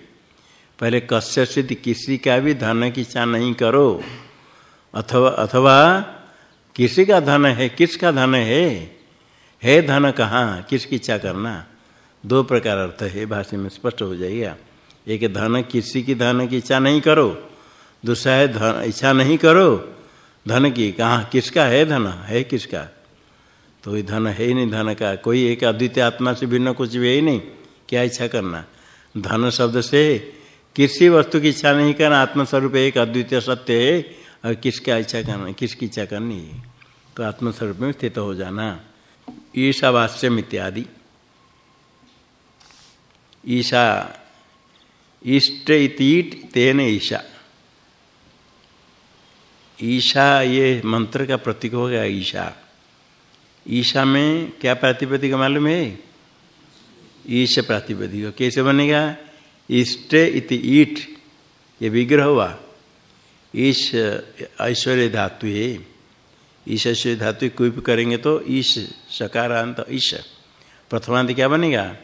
पहले कस्य सिद्ध किसी का भी धन की इच्छा नहीं करो। अथवा अथवा किसी का धन है? किसका धन है? है धन कहाँ? किसकी इच्छा करना? दो प्रकार अर्थ है भाषा में स्पष्ट हो जाएगा। एक धन, किसी की धन की इच्छा नहीं करो। दूसरा है धन, इच्छा नहीं करो। धन की कहाँ, किसका है धन? है किसका? तो ये धन है ही नहीं, धन का कोई एक अद्वितीय आत्मा से भिन्न कुछ भी है ही नहीं। क्या इच्छा करना? धन शब्द से किसी वस्तु की इच्छा नहीं करना, आत्मस्वरूप एक अद्वितीय सत्य है। और किसका इच्छा करना, किसकी इच्छा करनी है? तो आत्मस्वरूप में स्थित हो जाना। ईशावास्यम इत्यादि ईशा। इष्ट इतीट तेन ईशा। ईशा ये मंत्र का प्रतीक हो गया ईशा। ईशा में क्या प्रातिपदिक मालूम है? ईश प्रातिपदिक। कैसे बनेगा? इष्ट इति ईट। ये विग्रह हुआ। ईश ऐश्वर्य धातु है। ईश ऐश्वर्य धातु कुप करेंगे तो ईश सकारांत ईश। प्रथमांत क्या बनेगा?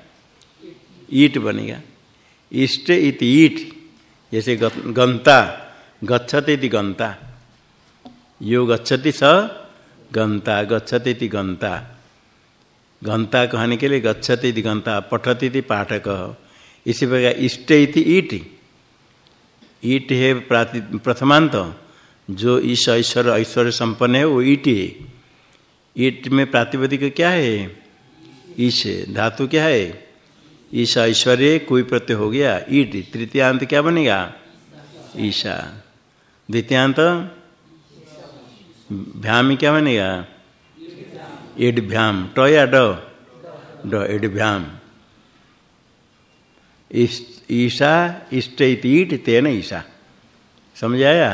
ईट बनेगा इष्ट इति ईट, जैसे गंता गच्छत इति गंता। यो गच्छति स गंता, गच्छति इति गंता। गंता कहने के लिए गच्छति इति गंता, पठति इति पाठक। इसी प्रकार इष्ट इति ईट। ईट है प्रथमांत। जो ईश ऐश्वर्य ऐश्वर्य संपन्न है, वो ईट है। ईट में प्रातिपदिक क्या है? ईश धातु क्या है? ईश ऐश्वर्य कोई प्रत्यय हो गया। ईट, तृतीयांत क्या बनेगा? ईशा। द्वितीयांत? भ्याम क्या बनेगा? एड भ्याम। ट या ड? ड, एड भ्याम। ईशा इष्ट ईट, तेन ईशा। समझ आया?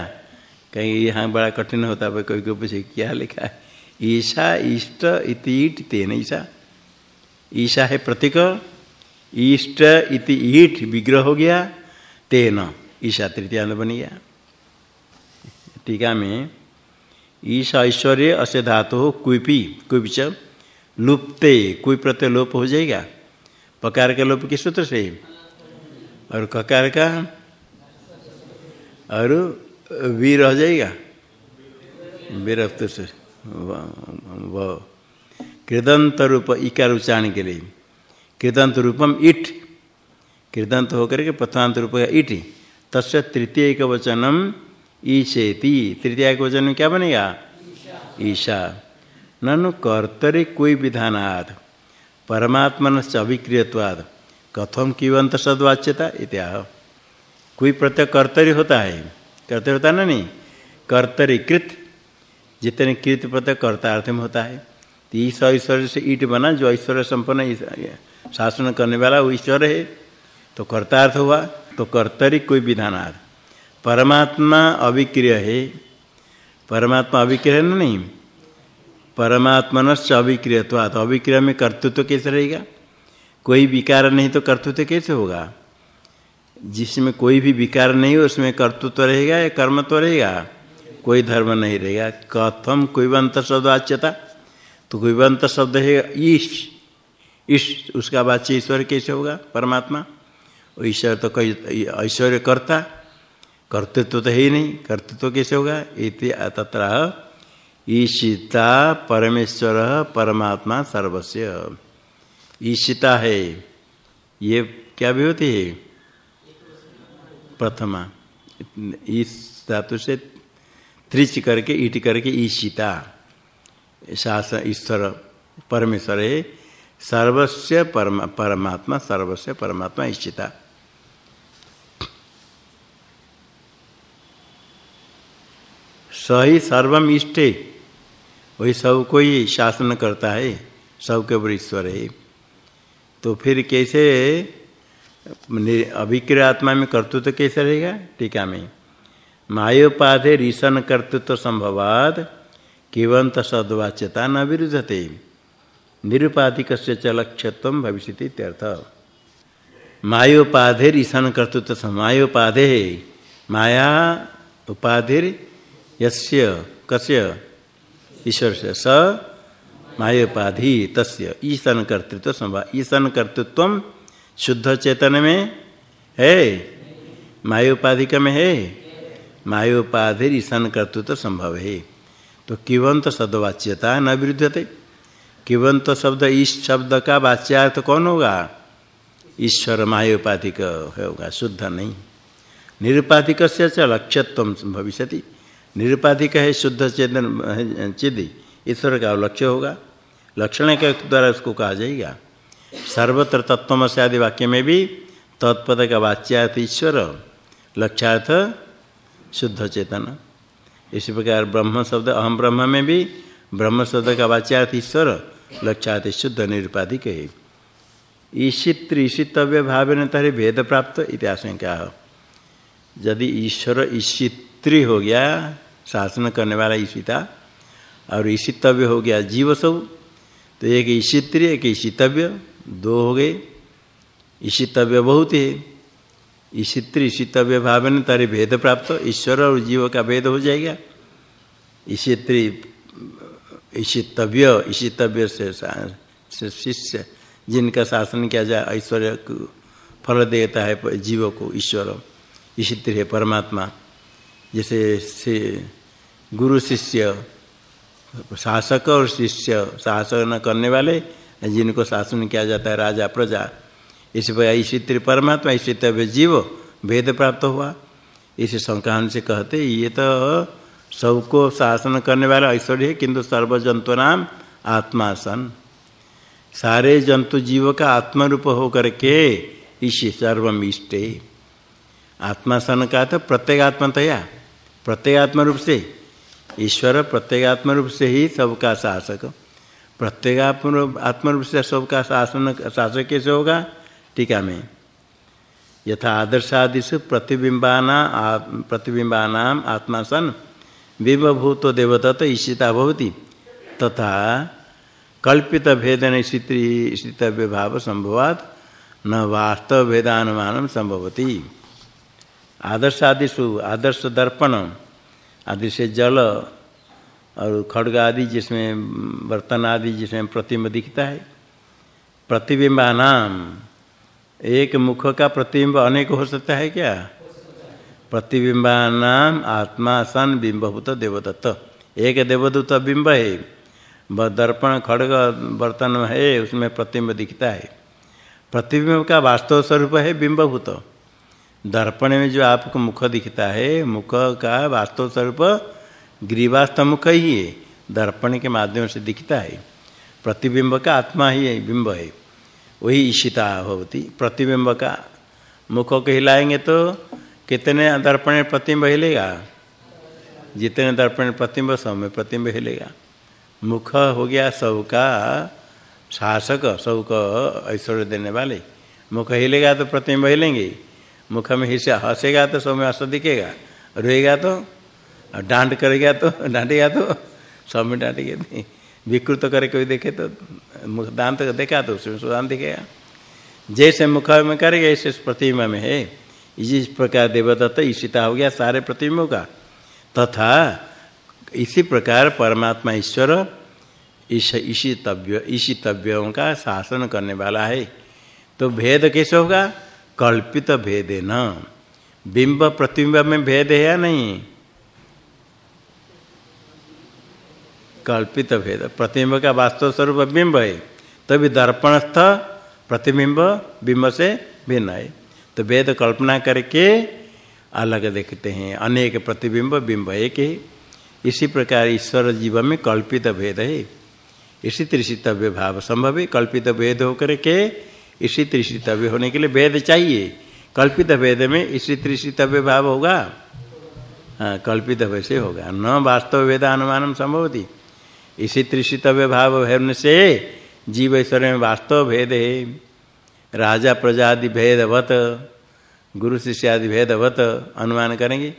कहीं यहाँ बड़ा कठिन होता है कोई कोई पूछे, क्या लिखा है? ईशा, इष्ट इतीट तेन ईशा। ईशा है प्रतीक। ईष्ट इति ईट विग्रह हो गया तेन ईशा तृतीयांत बन गया टीका में ईश ऐश्वर्य असे धातु हो कुपी कुछ लुप्ते कोई प्रत्यय लोप हो जाएगा पकार का लोप किस सूत्र से और ककार का और वी रह जाएगा विरक्त से कृदंत रूप इकार उच्चारण के लिए कृदंत रूपम इट। कृदंत होकर के प्रथांत रूप का इट। तस्य तृतीय एक वचनम ईशेति। तृतीय एक वचन में क्या बनेगा? ईशा। ननु कर्तरी कोई विधानाद परमात्मन से अभिक्रियवाद कथम किवंत सद्वाच्यता? इत्याह। कोई प्रत्यय कर्तरी होता है। कर्तरी होता ना नहीं? कर्तरी कृत। जितने कृत प्रत्यय कर्तार्थ में होता है। तो ईश ऐश्वर्य से ईट बना, जो ऐश्वर्य संपन्न शासन करने वाला वो ईश्वर है तो कर्तार्थ हुआ तो कर्तरी कोई विधानार्थ परमात्मा अविक्रिय है। परमात्मा अविक्रिय न नहीं? परमात्मनश्च अविक्रियत्वात्। अविक्रिय में कर्तृत्व कैसे रहेगा? कोई विकार नहीं तो कर्तृत्व कैसे होगा? जिसमें कोई भी विकार नहीं हो उसमें कर्तृत्व रहेगा या कर्म तो रहेगा? कोई धर्म नहीं रहेगा। कथम कोई कुवंत शब्द वाच्यता तो कोई कुवंत शब्द है ईश। ईश उसका वाच्य ईश्वर कैसे होगा? परमात्मा। ईश्वर तो कई, ऐश्वर्य करता कर्तृत्व तो है ही नहीं कर्तृत्व कैसे होगा? इति तत्र ईशिता परमेश्वर परमात्मा सर्वस्व ईशिता है, ये क्या भी होती है? प्रथमा। इस धातु से त्रिच करके, ईट करके ईशिता। शासन ईश्वर परमेश्वर है सर्वस्व परमा, परमात्मा सर्वस्व परमात्मा ईशिता सही सर्वम इष्टे, वही सब कोई शासन करता है सबके ऊपर ईश्वर है। तो फिर कैसे अभिक्रिय आत्मा में कर्तृत्व तो कैसे रहेगा? टीका में। मायोपाधे ऋषण कर्तृत्व तो संभवाद, किवंत सद्वाच्यता न विरुद्धते निरुपाधिक च लक्ष्यत्व भविष्य इत्यर्थ। मायोपाधे ऋषण कर्तृत्व मायोपाधे, माया उपाधिर यस्य, कस्य? ईश्वर से स मायोपाधि तस्य। ईशन कर्तृत्व संभव ईशन कर्तृत्व शुद्ध चेतन में है मायोपाधिक में है मायोपाधि ईशन कर्तृत्व संभव। है तो किवंत सदवाच्यता न विरुद्धते किवंत शब्द इस शब्द का वाच्यार्थ कौन होगा? ईश्वर मायोपाधिक होगा, शुद्ध नहीं। निरुपाधिक से लक्ष्यत्व भविष्य निरुपाधिक है शुद्ध चेतन चिद ईश्वर का लक्ष्य होगा। लक्षण के द्वारा उसको कहा जाएगा। सर्वत्र तत्व से आदि वाक्य में भी तत्पद का वाच्यार्थ ईश्वर लक्ष्यार्थ शुद्ध चेतन। इसी प्रकार ब्रह्म शब्द, अहम ब्रह्म में भी ब्रह्म शब्द का वाच्यार्थ ईश्वर लक्ष्यार्थ शुद्ध निरुपाधिक है। ईशित्र ईशितव्य भाव ने तरी भेद प्राप्त है। यदि ईश्वर ईशित्री हो गया, शासन करने वाला ईशिता, और ईशितव्य हो गया जीव सब तो एक ईशित्री, एक ईशितव्य, दो हो गए। ईशितव्य बहुत है। ईशित्री, ईशितव्य भाव ने तारे भेद प्राप्त, ईश्वर और जीव का भेद हो जाएगा। ईशित्री ईशितव्य ईशितव्य से शिष्य, जिनका शासन किया जाए, ऐश्वर्य को फल देता है जीव को, ईश्वर। ईशित्री है परमात्मा, जैसे से गुरु शिष्य, शासक और शिष्य शासन करने वाले, जिनको शासन किया जाता है राजा, प्रजा। इस प्रकार ईशित्री परमात्मा ईशितव्य जीव भेद प्राप्त हुआ। इसे संकान से कहते, ये तो सबको शासन करने वाला ऐश्वर्य है, किंतु सर्व जंतु नाम आत्मा सन। सारे जंतु जीव का आत्मा रूप होकर के ईशी सर्वम आत्मा सन का तो प्रत्येगात्मतया प्रत्येगात्म रूप से। ईश्वर प्रत्येगात्म रूप से ही सबका शासक। प्रत्येगात्म आत्म रूप से सबका शासन, शासक कैसे होगा? टीका में। यथा आदर्शादिषु प्रतिबिंबाना प्रतिबिंबानाम आत्मा सन बिंबभूत देवदत्त ईशिता भवति। तथा कल्पित भेदन स्थितव्य भाव संभवात, न वास्तव भेदानुमान संभवती। आदर्श आदिशु आदर्श दर्पण आदि से जल और खड़ग आदि जिसमें बर्तन आदि जिसमें प्रतिबिंब दिखता है। प्रतिबिंबानाम, एक मुख का प्रतिबिंब अनेक हो सकता है क्या? प्रतिबिंबानाम आत्मा सन बिंबभूत देवदत्त। एक देवदूत बिंब है। दर्पण खड़ग बर्तन है, उसमें प्रतिबिंब दिखता है। प्रतिबिंब का वास्तव स्वरूप है बिंबभूत दर्पण में जो आपको मुख दिखता है, मुख का वास्तव स्वरूप ग्रीवास्थ मुख ही है। दर्पण के माध्यम से दिखता है। प्रतिबिंब का आत्मा ही है बिंब है। वही ईशिता होती। प्रतिबिंब का मुख को हिलाएँगे तो कितने दर्पण प्रतिम्ब हिलेगा? जितने दर्पण प्रतिबिंब सब में प्रतिम्ब हिलेगा। मुख हो गया सब का शासक सबको ऐश्वर्य देने वाले। मुख हिलेगा तो प्रतिम्ब हिलेंगे। मुख में हिस्सा हंसेगा तो सब में हंस दिखेगा। रोएगा तो? डांट करेगा तो? डांटेगा तो? सब में डांटेगा विकृत करे कोई देखे तो? मुख दांत देखा तो उसमें सुदान दिखेगा। जैसे मुख में करेगा, ऐसे प्रतिमा में है। इसी प्रकार देवदत्त ईशिता हो गया सारे प्रतिबिंबों का। तथा इसी प्रकार परमात्मा ईश्वर ईशितव्य ईशितव्यों का शासन करने वाला है। तो भेद कैसे होगा? कल्पित भेद है न। बिंब प्रतिबिंब में भेद है या नहीं? कल्पित भेद। प्रतिबिंब का वास्तव स्वरूप बिंब है। तभी दर्पणस्थ प्रतिबिंब बिंब से भिन्न है। तो वेद कल्पना करके अलग देखते हैं। अनेक प्रतिबिंब, बिंब एक है। इसी प्रकार ईश्वर जीव में कल्पित भेद है। इसी त्रिशितव्य भाव संभव है। कल्पित भेद होकर के इसी त्रिशितव्य होने के लिए वेद चाहिए। कल्पित भेद में इसी त्रिशितव्य भाव होगा। हाँ कल्पित वैसे होगा। न वास्तव वेद अनुमानम संभवती। इसी त्रिशितव्य भाव होने से जीव ईश्वर में वास्तव भेद है। राजा प्रजा आदि भेदवत, गुरु शिष्य आदि भेदवत अनुमान करेंगे।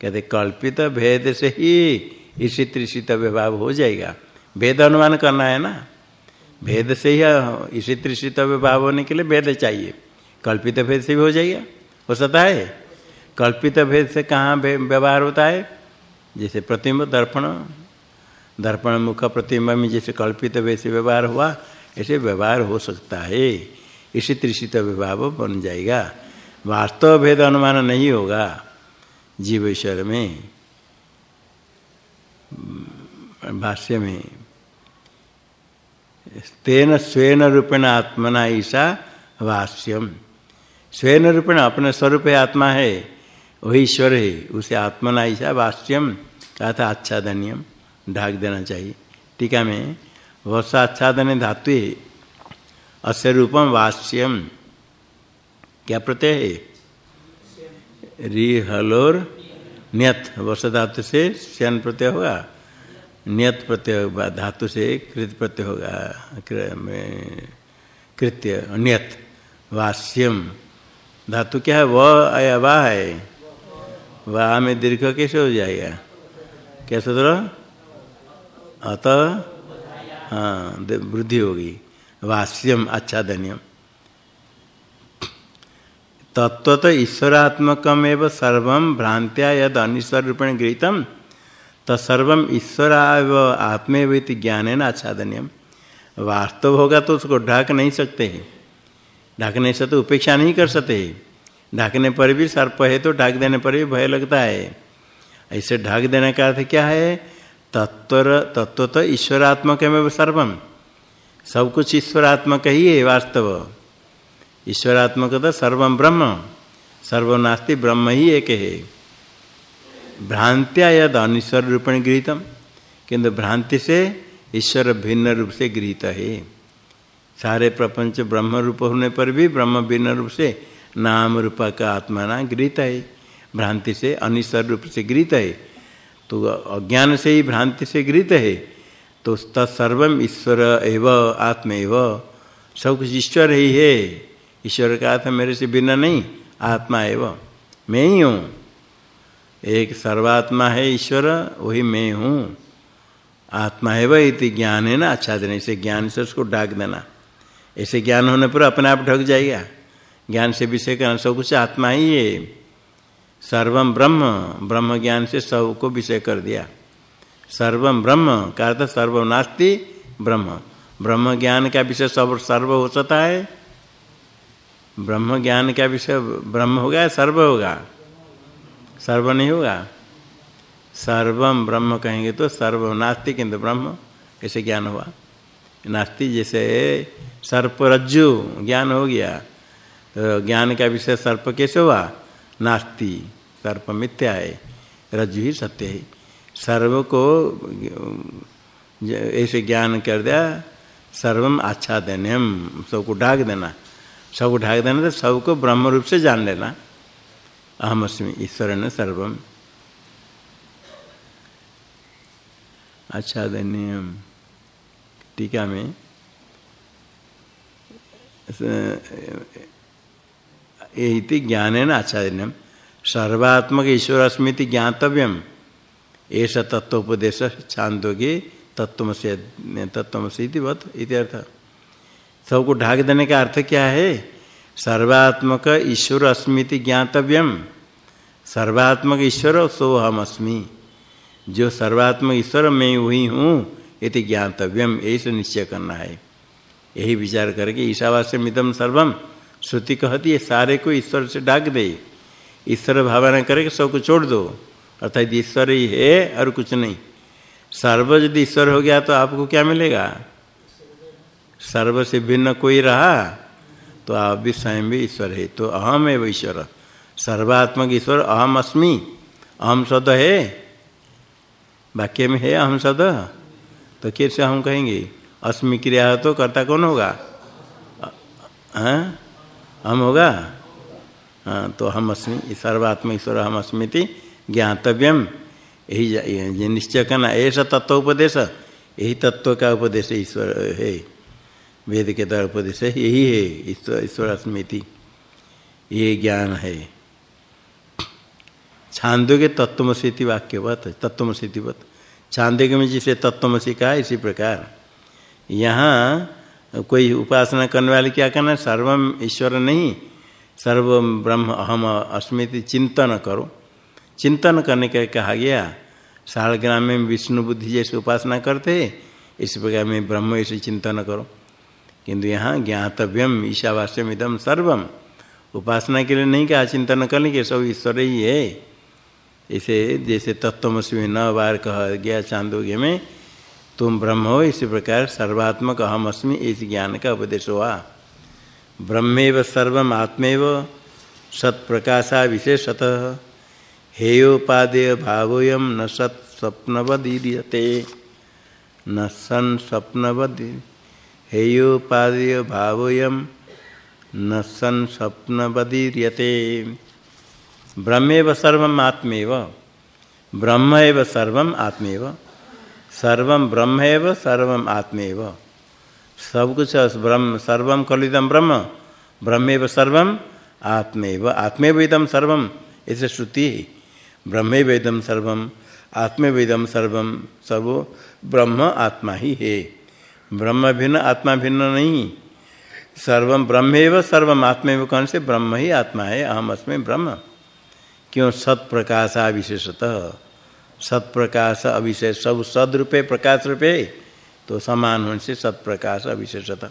कहते, कल्पित भेद से ही इसी त्रिशितव्य भाव हो जाएगा। भेद अनुमान करना है ना? भेद से ही इसी त्रिशितव्य भाव होने के लिए भेद चाहिए। कल्पित भेद से भी हो जाएगा। हो सकता है? कल्पित भेद से कहाँ व्यवहार होता है? जैसे प्रतिम्ब दर्पण दर्पण मुख प्रतिम्ब में जैसे कल्पित भेद से व्यवहार हुआ, ऐसे व्यवहार हो सकता है। इसी त्रिशित विभाव बन जाएगा। वास्तव भेद अनुमान नहीं होगा जीव ईश्वर में भाष्य में। तेन स्वेन रूपेण आत्मना ईशा वास्यम। स्वयं रूपेण अपने स्वरूप आत्मा है वही ईश्वर है, उसे आत्मना ऐसा भाष्यम कहा था आच्छादनियम, ढाक देना चाहिए। टीका में वर्षा आच्छादन धातु है अस्य रूपम वास्यम। क्या प्रत्यय है? री हलोर नियत वर्ष धातु से श्यन प्रत्यय होगा। नियत प्रत्यय होगा, धातु से कृत प्रत्यय होगा। कृत्य, नियत, वास्यम। धातु क्या है? वह आया वाह है। वाह में दीर्घ कैसे हो जाएगा? क्या सूत्र? अतः हाँ वृद्धि होगी। वास्यम आच्छादनियम। तत्वत ईश्वरात्मकम एवं सर्व भ्रांत्या यद अनिश्वर रूपेण गृहीतम तत्सर्व ईश्वर आत्मेवित ज्ञान है न आच्छादनियम वास्तव होगा तो उसको ढाक नहीं सकते हैं। ढाकने से तो उपेक्षा नहीं कर सकते ढाकने पर भी सर्प है तो ढाक देने पर भी भय लगता है। ऐसे ढाक देने का अर्थ क्या है? तत्व तत्व तो ईश्वरात्मक में सर्वम सब कुछ ईश्वरात्मक ही है वास्तव। ईश्वरात्मक तो सर्वम ब्रह्म, सर्वनास्ति ब्रह्म ही एक है। भ्रांत्या यद अनिश्वर रूपेण गृहितम किंतु भ्रांति से ईश्वर भिन्न रूप से गृहित है। सारे प्रपंच ब्रह्म रूप होने पर भी ब्रह्म भिन्न रूप से नाम रूप का आत्मा ना गृहित है। भ्रांति से अनिश्वर रूप से गृहित है। तो अज्ञान से ही भ्रांति से गृहित है। तो तत्सर्वम ईश्वर एव, आत्म एव। सब कुछ ईश्वर ही है। ईश्वर का अर्थ मेरे से बिना नहीं, आत्मा एव। मैं ही हूँ। एक सर्वात्मा है ईश्वर, वही मैं हूँ। आत्मा वह इति ज्ञान है ना अच्छा देने से ज्ञान से उसको डाक देना। ऐसे ज्ञान होने पर अपने आप ढक जाएगा। ज्ञान से विषय करना, सब कुछ आत्मा ही है। सर्वम ब्रह्म ब्रह्म ज्ञान से सबको विषय कर दिया। सर्वम ब्रह्म, का अर्थ सर्व नास्ति, ब्रह्म। ब्रह्म ज्ञान का विषय सब सर्व हो सकता है। ब्रह्म ज्ञान का विषय ब्रह्म होगा या सर्व होगा। सर्व नहीं होगा। सर्वम ब्रह्म कहेंगे तो सर्व नास्ति, किंतु ब्रह्म, ऐसे ज्ञान हुआ। नास्ति जैसे सर्प रज्जु ज्ञान हो गया। तो ज्ञान का विषय सर्प कैसे हुआ? नास्ति। सर्प मिथ्या है। रज्जु ही सत्य है। सर्व को ऐसे ज्ञान कर दिया, सर्वम आच्छादनम सबको ढाक देना। सबको ढाक देना तो सबको ब्रह्म रूप से जान लेना। अहम अस्मि ईश्वर ने सर्वम। आच्छादन्यम। टीका में यही ज्ञान है ना आच्छादन्यम। सर्वात्मक ईश्वर अस्मृति ज्ञातव्यम। ऐसा तत्वोपदेश छांदोगे तत्व से तत्व से इत्यर्थ सबको ढाक देने का अर्थ क्या है? सर्वात्मक ईश्वर अस्मृति ज्ञातव्यम। सर्वात्मक ईश्वर सो हम अस्मि। जो सर्वात्मक ईश्वर मैं वही हूँ ये ज्ञातव्यम, यही ऐसे निश्चय करना है। यही विचार करके ईशावास्य मिदम सर्वम। श्रुति कहती है, सारे को ईश्वर से ढाक दे। ईश्वर भावना करे करके सबको छोड़ दो। अर्थात ईश्वर ही है और कुछ नहीं। सर्व यदि ईश्वर हो गया तो आपको क्या मिलेगा? सर्व से भिन्न कोई रहा तो आप भी स्वयं भी ईश्वर है। तो अहम है ईश्वर। सर्वात्मक ईश्वर अहम अस्मि। अहम शब्द है। वाक्य में है अहम शब्द तो कैसे हम कहेंगे, अस्मि क्रिया तो कर्ता कौन होगा? हाँ? हम होगा? हाँ तो हम अस्मि सर्वात्म ईश्वर हम अस्मिति ज्ञातव्यम। यही निश्चय करना ऐसा तत्व उपदेश यही तत्व का उपदेश ईश्वर है वेद के द्वारा उपदेश है यही है ईश्वर ईश्वर स्मृति ये ज्ञान है। छांदोग्य तत्वमसी वाक्यवत तत्वमसीवत छांदोग्य में जिसे तत्वमसी कहा, इसी प्रकार। यहाँ कोई उपासना करने वाले क्या करना सर्वम ईश्वर नहीं, सर्व ब्रह्म अहम अस्मृति चिंतन करो। चिंतन करने का कहा गया सालग्राम में विष्णु बुद्धि जैसे उपासना करते, इस प्रकार में ब्रह्म ऐसे चिंतन करो। किंतु यहाँ ज्ञातव्यम, ईशावास्यम इदम सर्वम। उपासना के लिए नहीं कहा, चिंतन करने के सब ईश्वर ही है। इसे जैसे तत्वमसी न बार कहा गया चांदोग्य में, तुम ब्रह्म हो, इसी प्रकार सर्वात्मक अहम अस्मि इस ज्ञान का उपदेश हुआ। ब्रह्मेव सर्वम आत्मेव, सत्प्रकाशा विशेषतः। हेयोपादेय भावोयम न सत् स्वप्नवदीयते न सन स्वप्नवद हेयोपादेय भावोयम न सन स्वप्नवदीयते ब्रह्मेव सर्वम आत्मेव। ब्रह्म एव सर्वम आत्मेव। सर्वम ब्रह्म एव सर्वम आत्मेव। सब कुछ ब्रह्म सर्वम कलिदम ब्रह्म। ब्रह्मेव सर्वम आत्मेव। आत्मेव इदम सर्वम। ऐसे श्रुति। ब्रह्मे वेदम सर्वम आत्मे वेदम सर्वम सब ब्रह्म आत्मा ही है। ब्रह्म भिन्न आत्मा भिन्न नहीं। सर्वम ब्रह्मेव सर्वम आत्मेव, कौन से? ब्रह्म ही आत्मा है, अहम अस्में ब्रह्म। क्यों? सत प्रकाशा विशेषतः सत प्रकाश अविशेष, सब सदरूपे प्रकाश रूपे तो समान होने से सत प्रकाश अविशेषतः।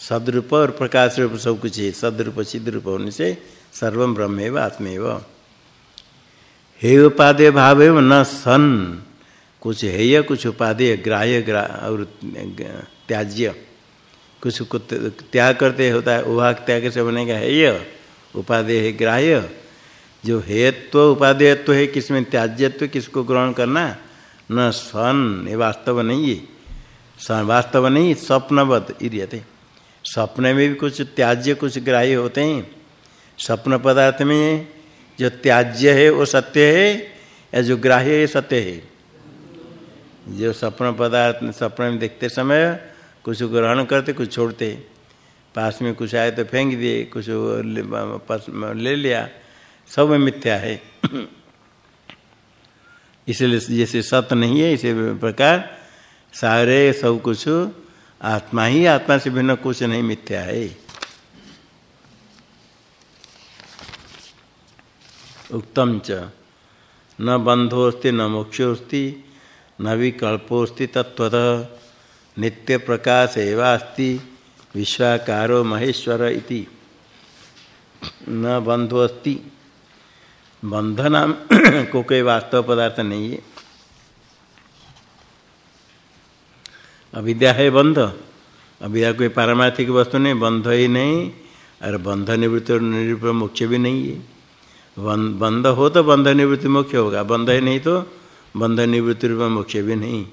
सदरूप और प्रकाश रूप सब कुछ है, सदरूप सिद्ध रूप होने से सर्वम ब्रह्मेव, आत्मेव। हे उपादेय भाव न सन। कुछ हेय कुछ उपादेय ग्राह्य, ग्रा और त्याज्य। कुछ को त्याग करते होता है उभाग त्याग से बनेगा हेय उपादेय है ग्राह्य। जो हेयत्व उपादेयत्व है, किसमें त्याज्यत्व, किसको ग्रहण करना? न सन, ये वास्तव नहीं है। सन वास्तव नहीं, स्वप्नवत, इरियते। स्वप्न में भी कुछ त्याज्य, कुछ ग्राह्य होते हैं। स्वप्न पदार्थ में जो त्याज्य है, वो सत्य है, या जो ग्राह्य है सत्य है? जो स्वप्न पदार्थ, सपन में देखते समय कुछ ग्रहण करते, कुछ छोड़ते। पास में कुछ आए तो फेंक दिए, कुछ ले लिया। सब मिथ्या है। इसलिए जैसे सत्य नहीं है, इसी प्रकार सारे सब कुछ आत्मा ही आत्मा से भिन्न कुछ नहीं, मिथ्या है। उक्तम च। न बंधोस्ति न मोक्षोस्ति न विकल्पोस्ति तत्वतः नित्य प्रकाश एवास्ति विश्वाकारो महेश्वर इति। न बंधोस्ति बंध नाम को कोई वास्तव पदार्थ नहीं है। अविद्या है बंध। अविद्या कोई पारमार्थिक वस्तु नहीं, बंध ही नहीं, और बंध निवृत्ति और मोक्ष भी नहीं है। बंध हो तो बंध निवृत्ति मोक्ष होगा। बंध ही नहीं तो बंध निवृत्ति रूप मोक्ष भी नहीं।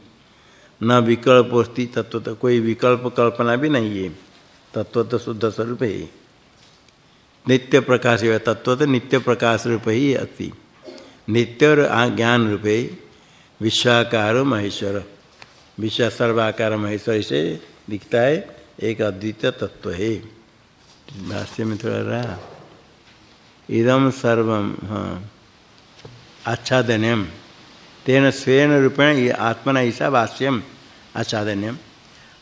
न विकल्प अस्ति तत्व तो कोई विकल्प कल्पना भी नहीं है। तत्व तो शुद्ध स्वरूप है। नित्य प्रकाश है, तत्व तो नित्य प्रकाश रूप ही अति। नित्य और ज्ञान रूप रूपे विश्वाकार महेश्वर। विश्व सर्वाकार महेश्वर से दिखता है, एक अद्वितीय तत्व है। भाष्य में थोड़ा रहा। इदम सर्वम हाँ तेन स्वेन रूपेण ये आत्मना ऐसा भाष्यम आच्छादन्यम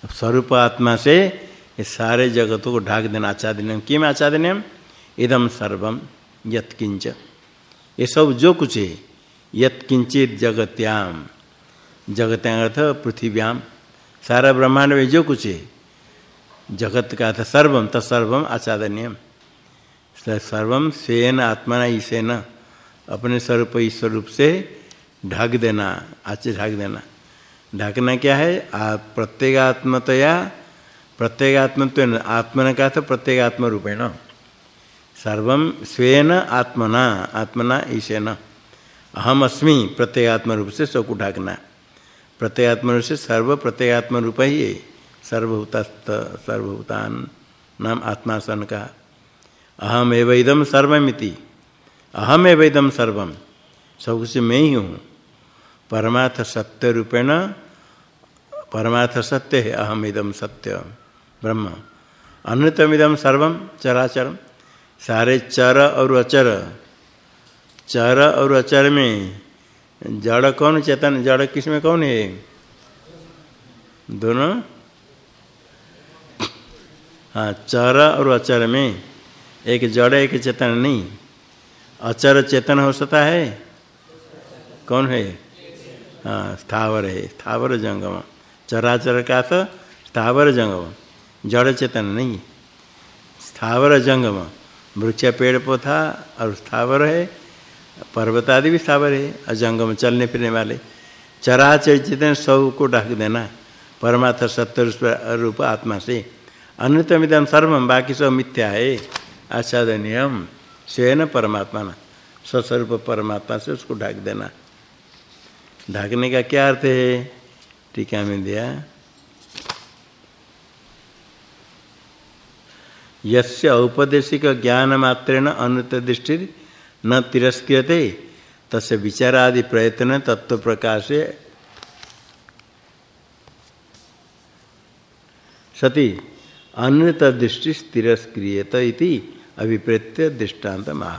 स्वरूप आत्मा से ये सारे जगतों को ढाक देना आच्छादन्यम किम आच्छादन्यम इदम सर्वम यत्किंच। ये सब जो कुछ है, यत्किंचित जगत्याम जगत्याम अर्थ पृथ्व्याम सारा ब्रह्मांड में जो कुछ है, जगत का अर्थ सर्वम तत्सर्वम आच्छादन्यम सर्वम स्वेन आत्मना ईसेन। अपने स्वरूप ईश्वर रूप से ढक देना, आचे ढक देना। ढकना क्या है? प्रत्येगात्मतया, प्रत्येगात्मत्व, आत्मन का तो प्रत्येगात्म रूपेण। सर्वम स्वेन आत्मना आत्मना ईशेन अहम अस्मि, प्रत्येगात्म रूप से सबको ढाकना। प्रत्येगात्म रूप से सर्व, प्रत्येगात्म रूप ही सर्वभूत सर्वभूतान, नाम आत्मासन का। अहम एव इदम सर्वमिति। अहम एव इदम सर्वम सब कुछ मैं ही हूँ। परमार्थ सत्य रूपेण परमार्थ सत्य है, अहम इदम सत्य, ब्रह्म। अन्यतम इदम सर्वम चराचरम सारे चर और अचर। चर और अचर में जड़ कौन चेतन, जड़ किसमें कौन है? दोनों? हाँ चर और अचर में। एक जड़, एक चेतन नहीं। अचर चेतन हो सकता है। कौन है? हाँ स्थावर है। स्थावर जंगम। चराचर का तो स्थावर जंगम। जड़ चेतन नहीं। स्थावर जंगम। वृक्ष, पेड़, पौधा और स्थावर है। पर्वत आदि भी स्थावर है। और जंगम चलने फिरने वाले। चराचर चेतन सबको ढक देना। परमात्मा सत्य रूप आत्मा से। अन्यतमिदम सर्वम बाकी सब मिथ्या है। आच्छादनीयम स्वयं परमात्मा ना स्वस्वरूप परमात्मा से उसको ढाक देना। ढाकने का क्या अर्थ है? टीका में दिया। यस्य औपदेशिक ज्ञान मात्रेण अनुत दृष्टि न तिरस्क्रियते। तस्य विचारादि प्रयत्न तत्व प्रकाशे। सती अनुत दृष्टि तिरस्क्रियत इति। अभिप्रेत्य दृष्टांत माह।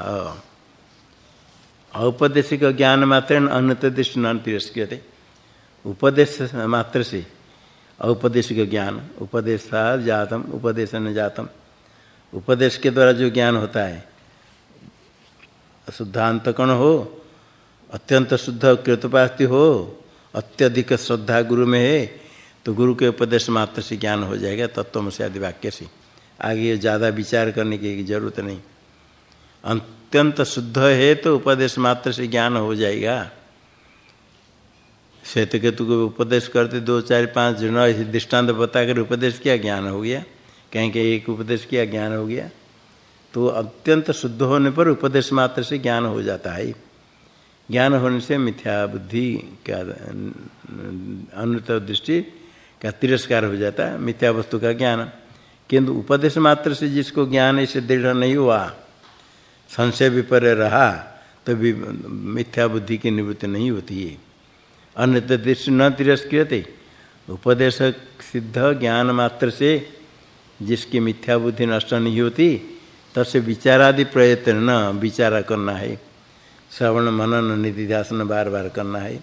औपदेशिक ज्ञान मात्र अनुत दृष्टि न तिरस्क्रियते उपदेश मात्र से औपदेशिक ज्ञान, उपदेशा जातम उपदेशन जातम। उपदेश के द्वारा जो ज्ञान होता है शुद्धांत कण हो, अत्यंत शुद्ध कृतपास्ति हो, अत्यधिक श्रद्धा गुरु में है तो गुरु के उपदेश मात्र से ज्ञान हो जाएगा तत्व से आदि वाक्य से। आगे ज़्यादा विचार करने की ज़रूरत नहीं। अत्यंत शुद्ध है तो उपदेश मात्र से ज्ञान हो जाएगा। श्वेत केतु को उपदेश करते दो, चार, पाँच जन दृष्टांत बताकर उपदेश किया, ज्ञान हो गया। कहीं कहीं एक उपदेश किया, ज्ञान हो गया। तो अत्यंत शुद्ध होने पर उपदेश मात्र से ज्ञान हो जाता है। ज्ञान होने से मिथ्या बुद्धि का अनुत दृष्टि का तिरस्कार हो जाता है, मिथ्या वस्तु का ज्ञान। किंतु उपदेश मात्र से जिसको ज्ञान ऐसे दृढ़ नहीं हुआ, संशय विपर रहा तो भी मिथ्या बुद्धि की निवृत्ति नहीं होती है। अन्य दृष्टि न तिरस्कृत, उपदेश सिद्ध ज्ञान मात्र से जिसकी मिथ्या बुद्धि नष्ट नहीं होती, तसे विचारादि प्रयत्न न विचारा करना है। श्रवण मनन निधिध्यासन बार बार करना है।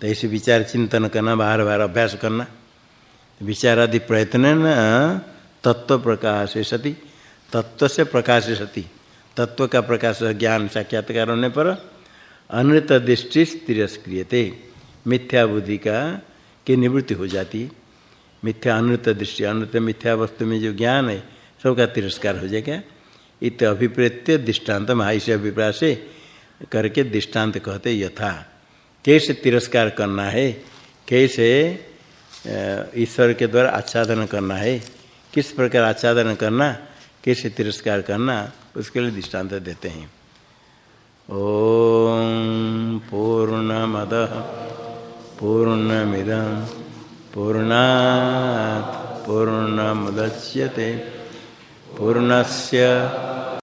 तो ऐसे विचार चिंतन करना, बार बार अभ्यास करना, विचारादि प्रयत्न न तत्व प्रकाश सती। तत्व से प्रकाश सती। तत्व का प्रकाश ज्ञान साक्षात्कार होने पर अनृत दृष्टि तिरस्क्रियते मिथ्या बुद्धि का की निवृत्ति हो जाती। है मिथ्या अनुत दृष्टि, अनुत मिथ्या वस्तु में जो ज्ञान है, सबका तिरस्कार हो जाएगा। इत अभिप्रेत्य दृष्टांत महाइसे अभिप्राय से करके दृष्टांत कहते यथा। कैसे तिरस्कार करना है? कैसे ईश्वर के द्वारा आच्छादन करना है? किस प्रकार आच्छादन करना, कैसे तिरस्कार करना, उसके लिए दृष्टांत देते हैं। ओम पूर्णमद पूर्णा पूर्णात् पूर्णमुदच्यते। पूर्णस्य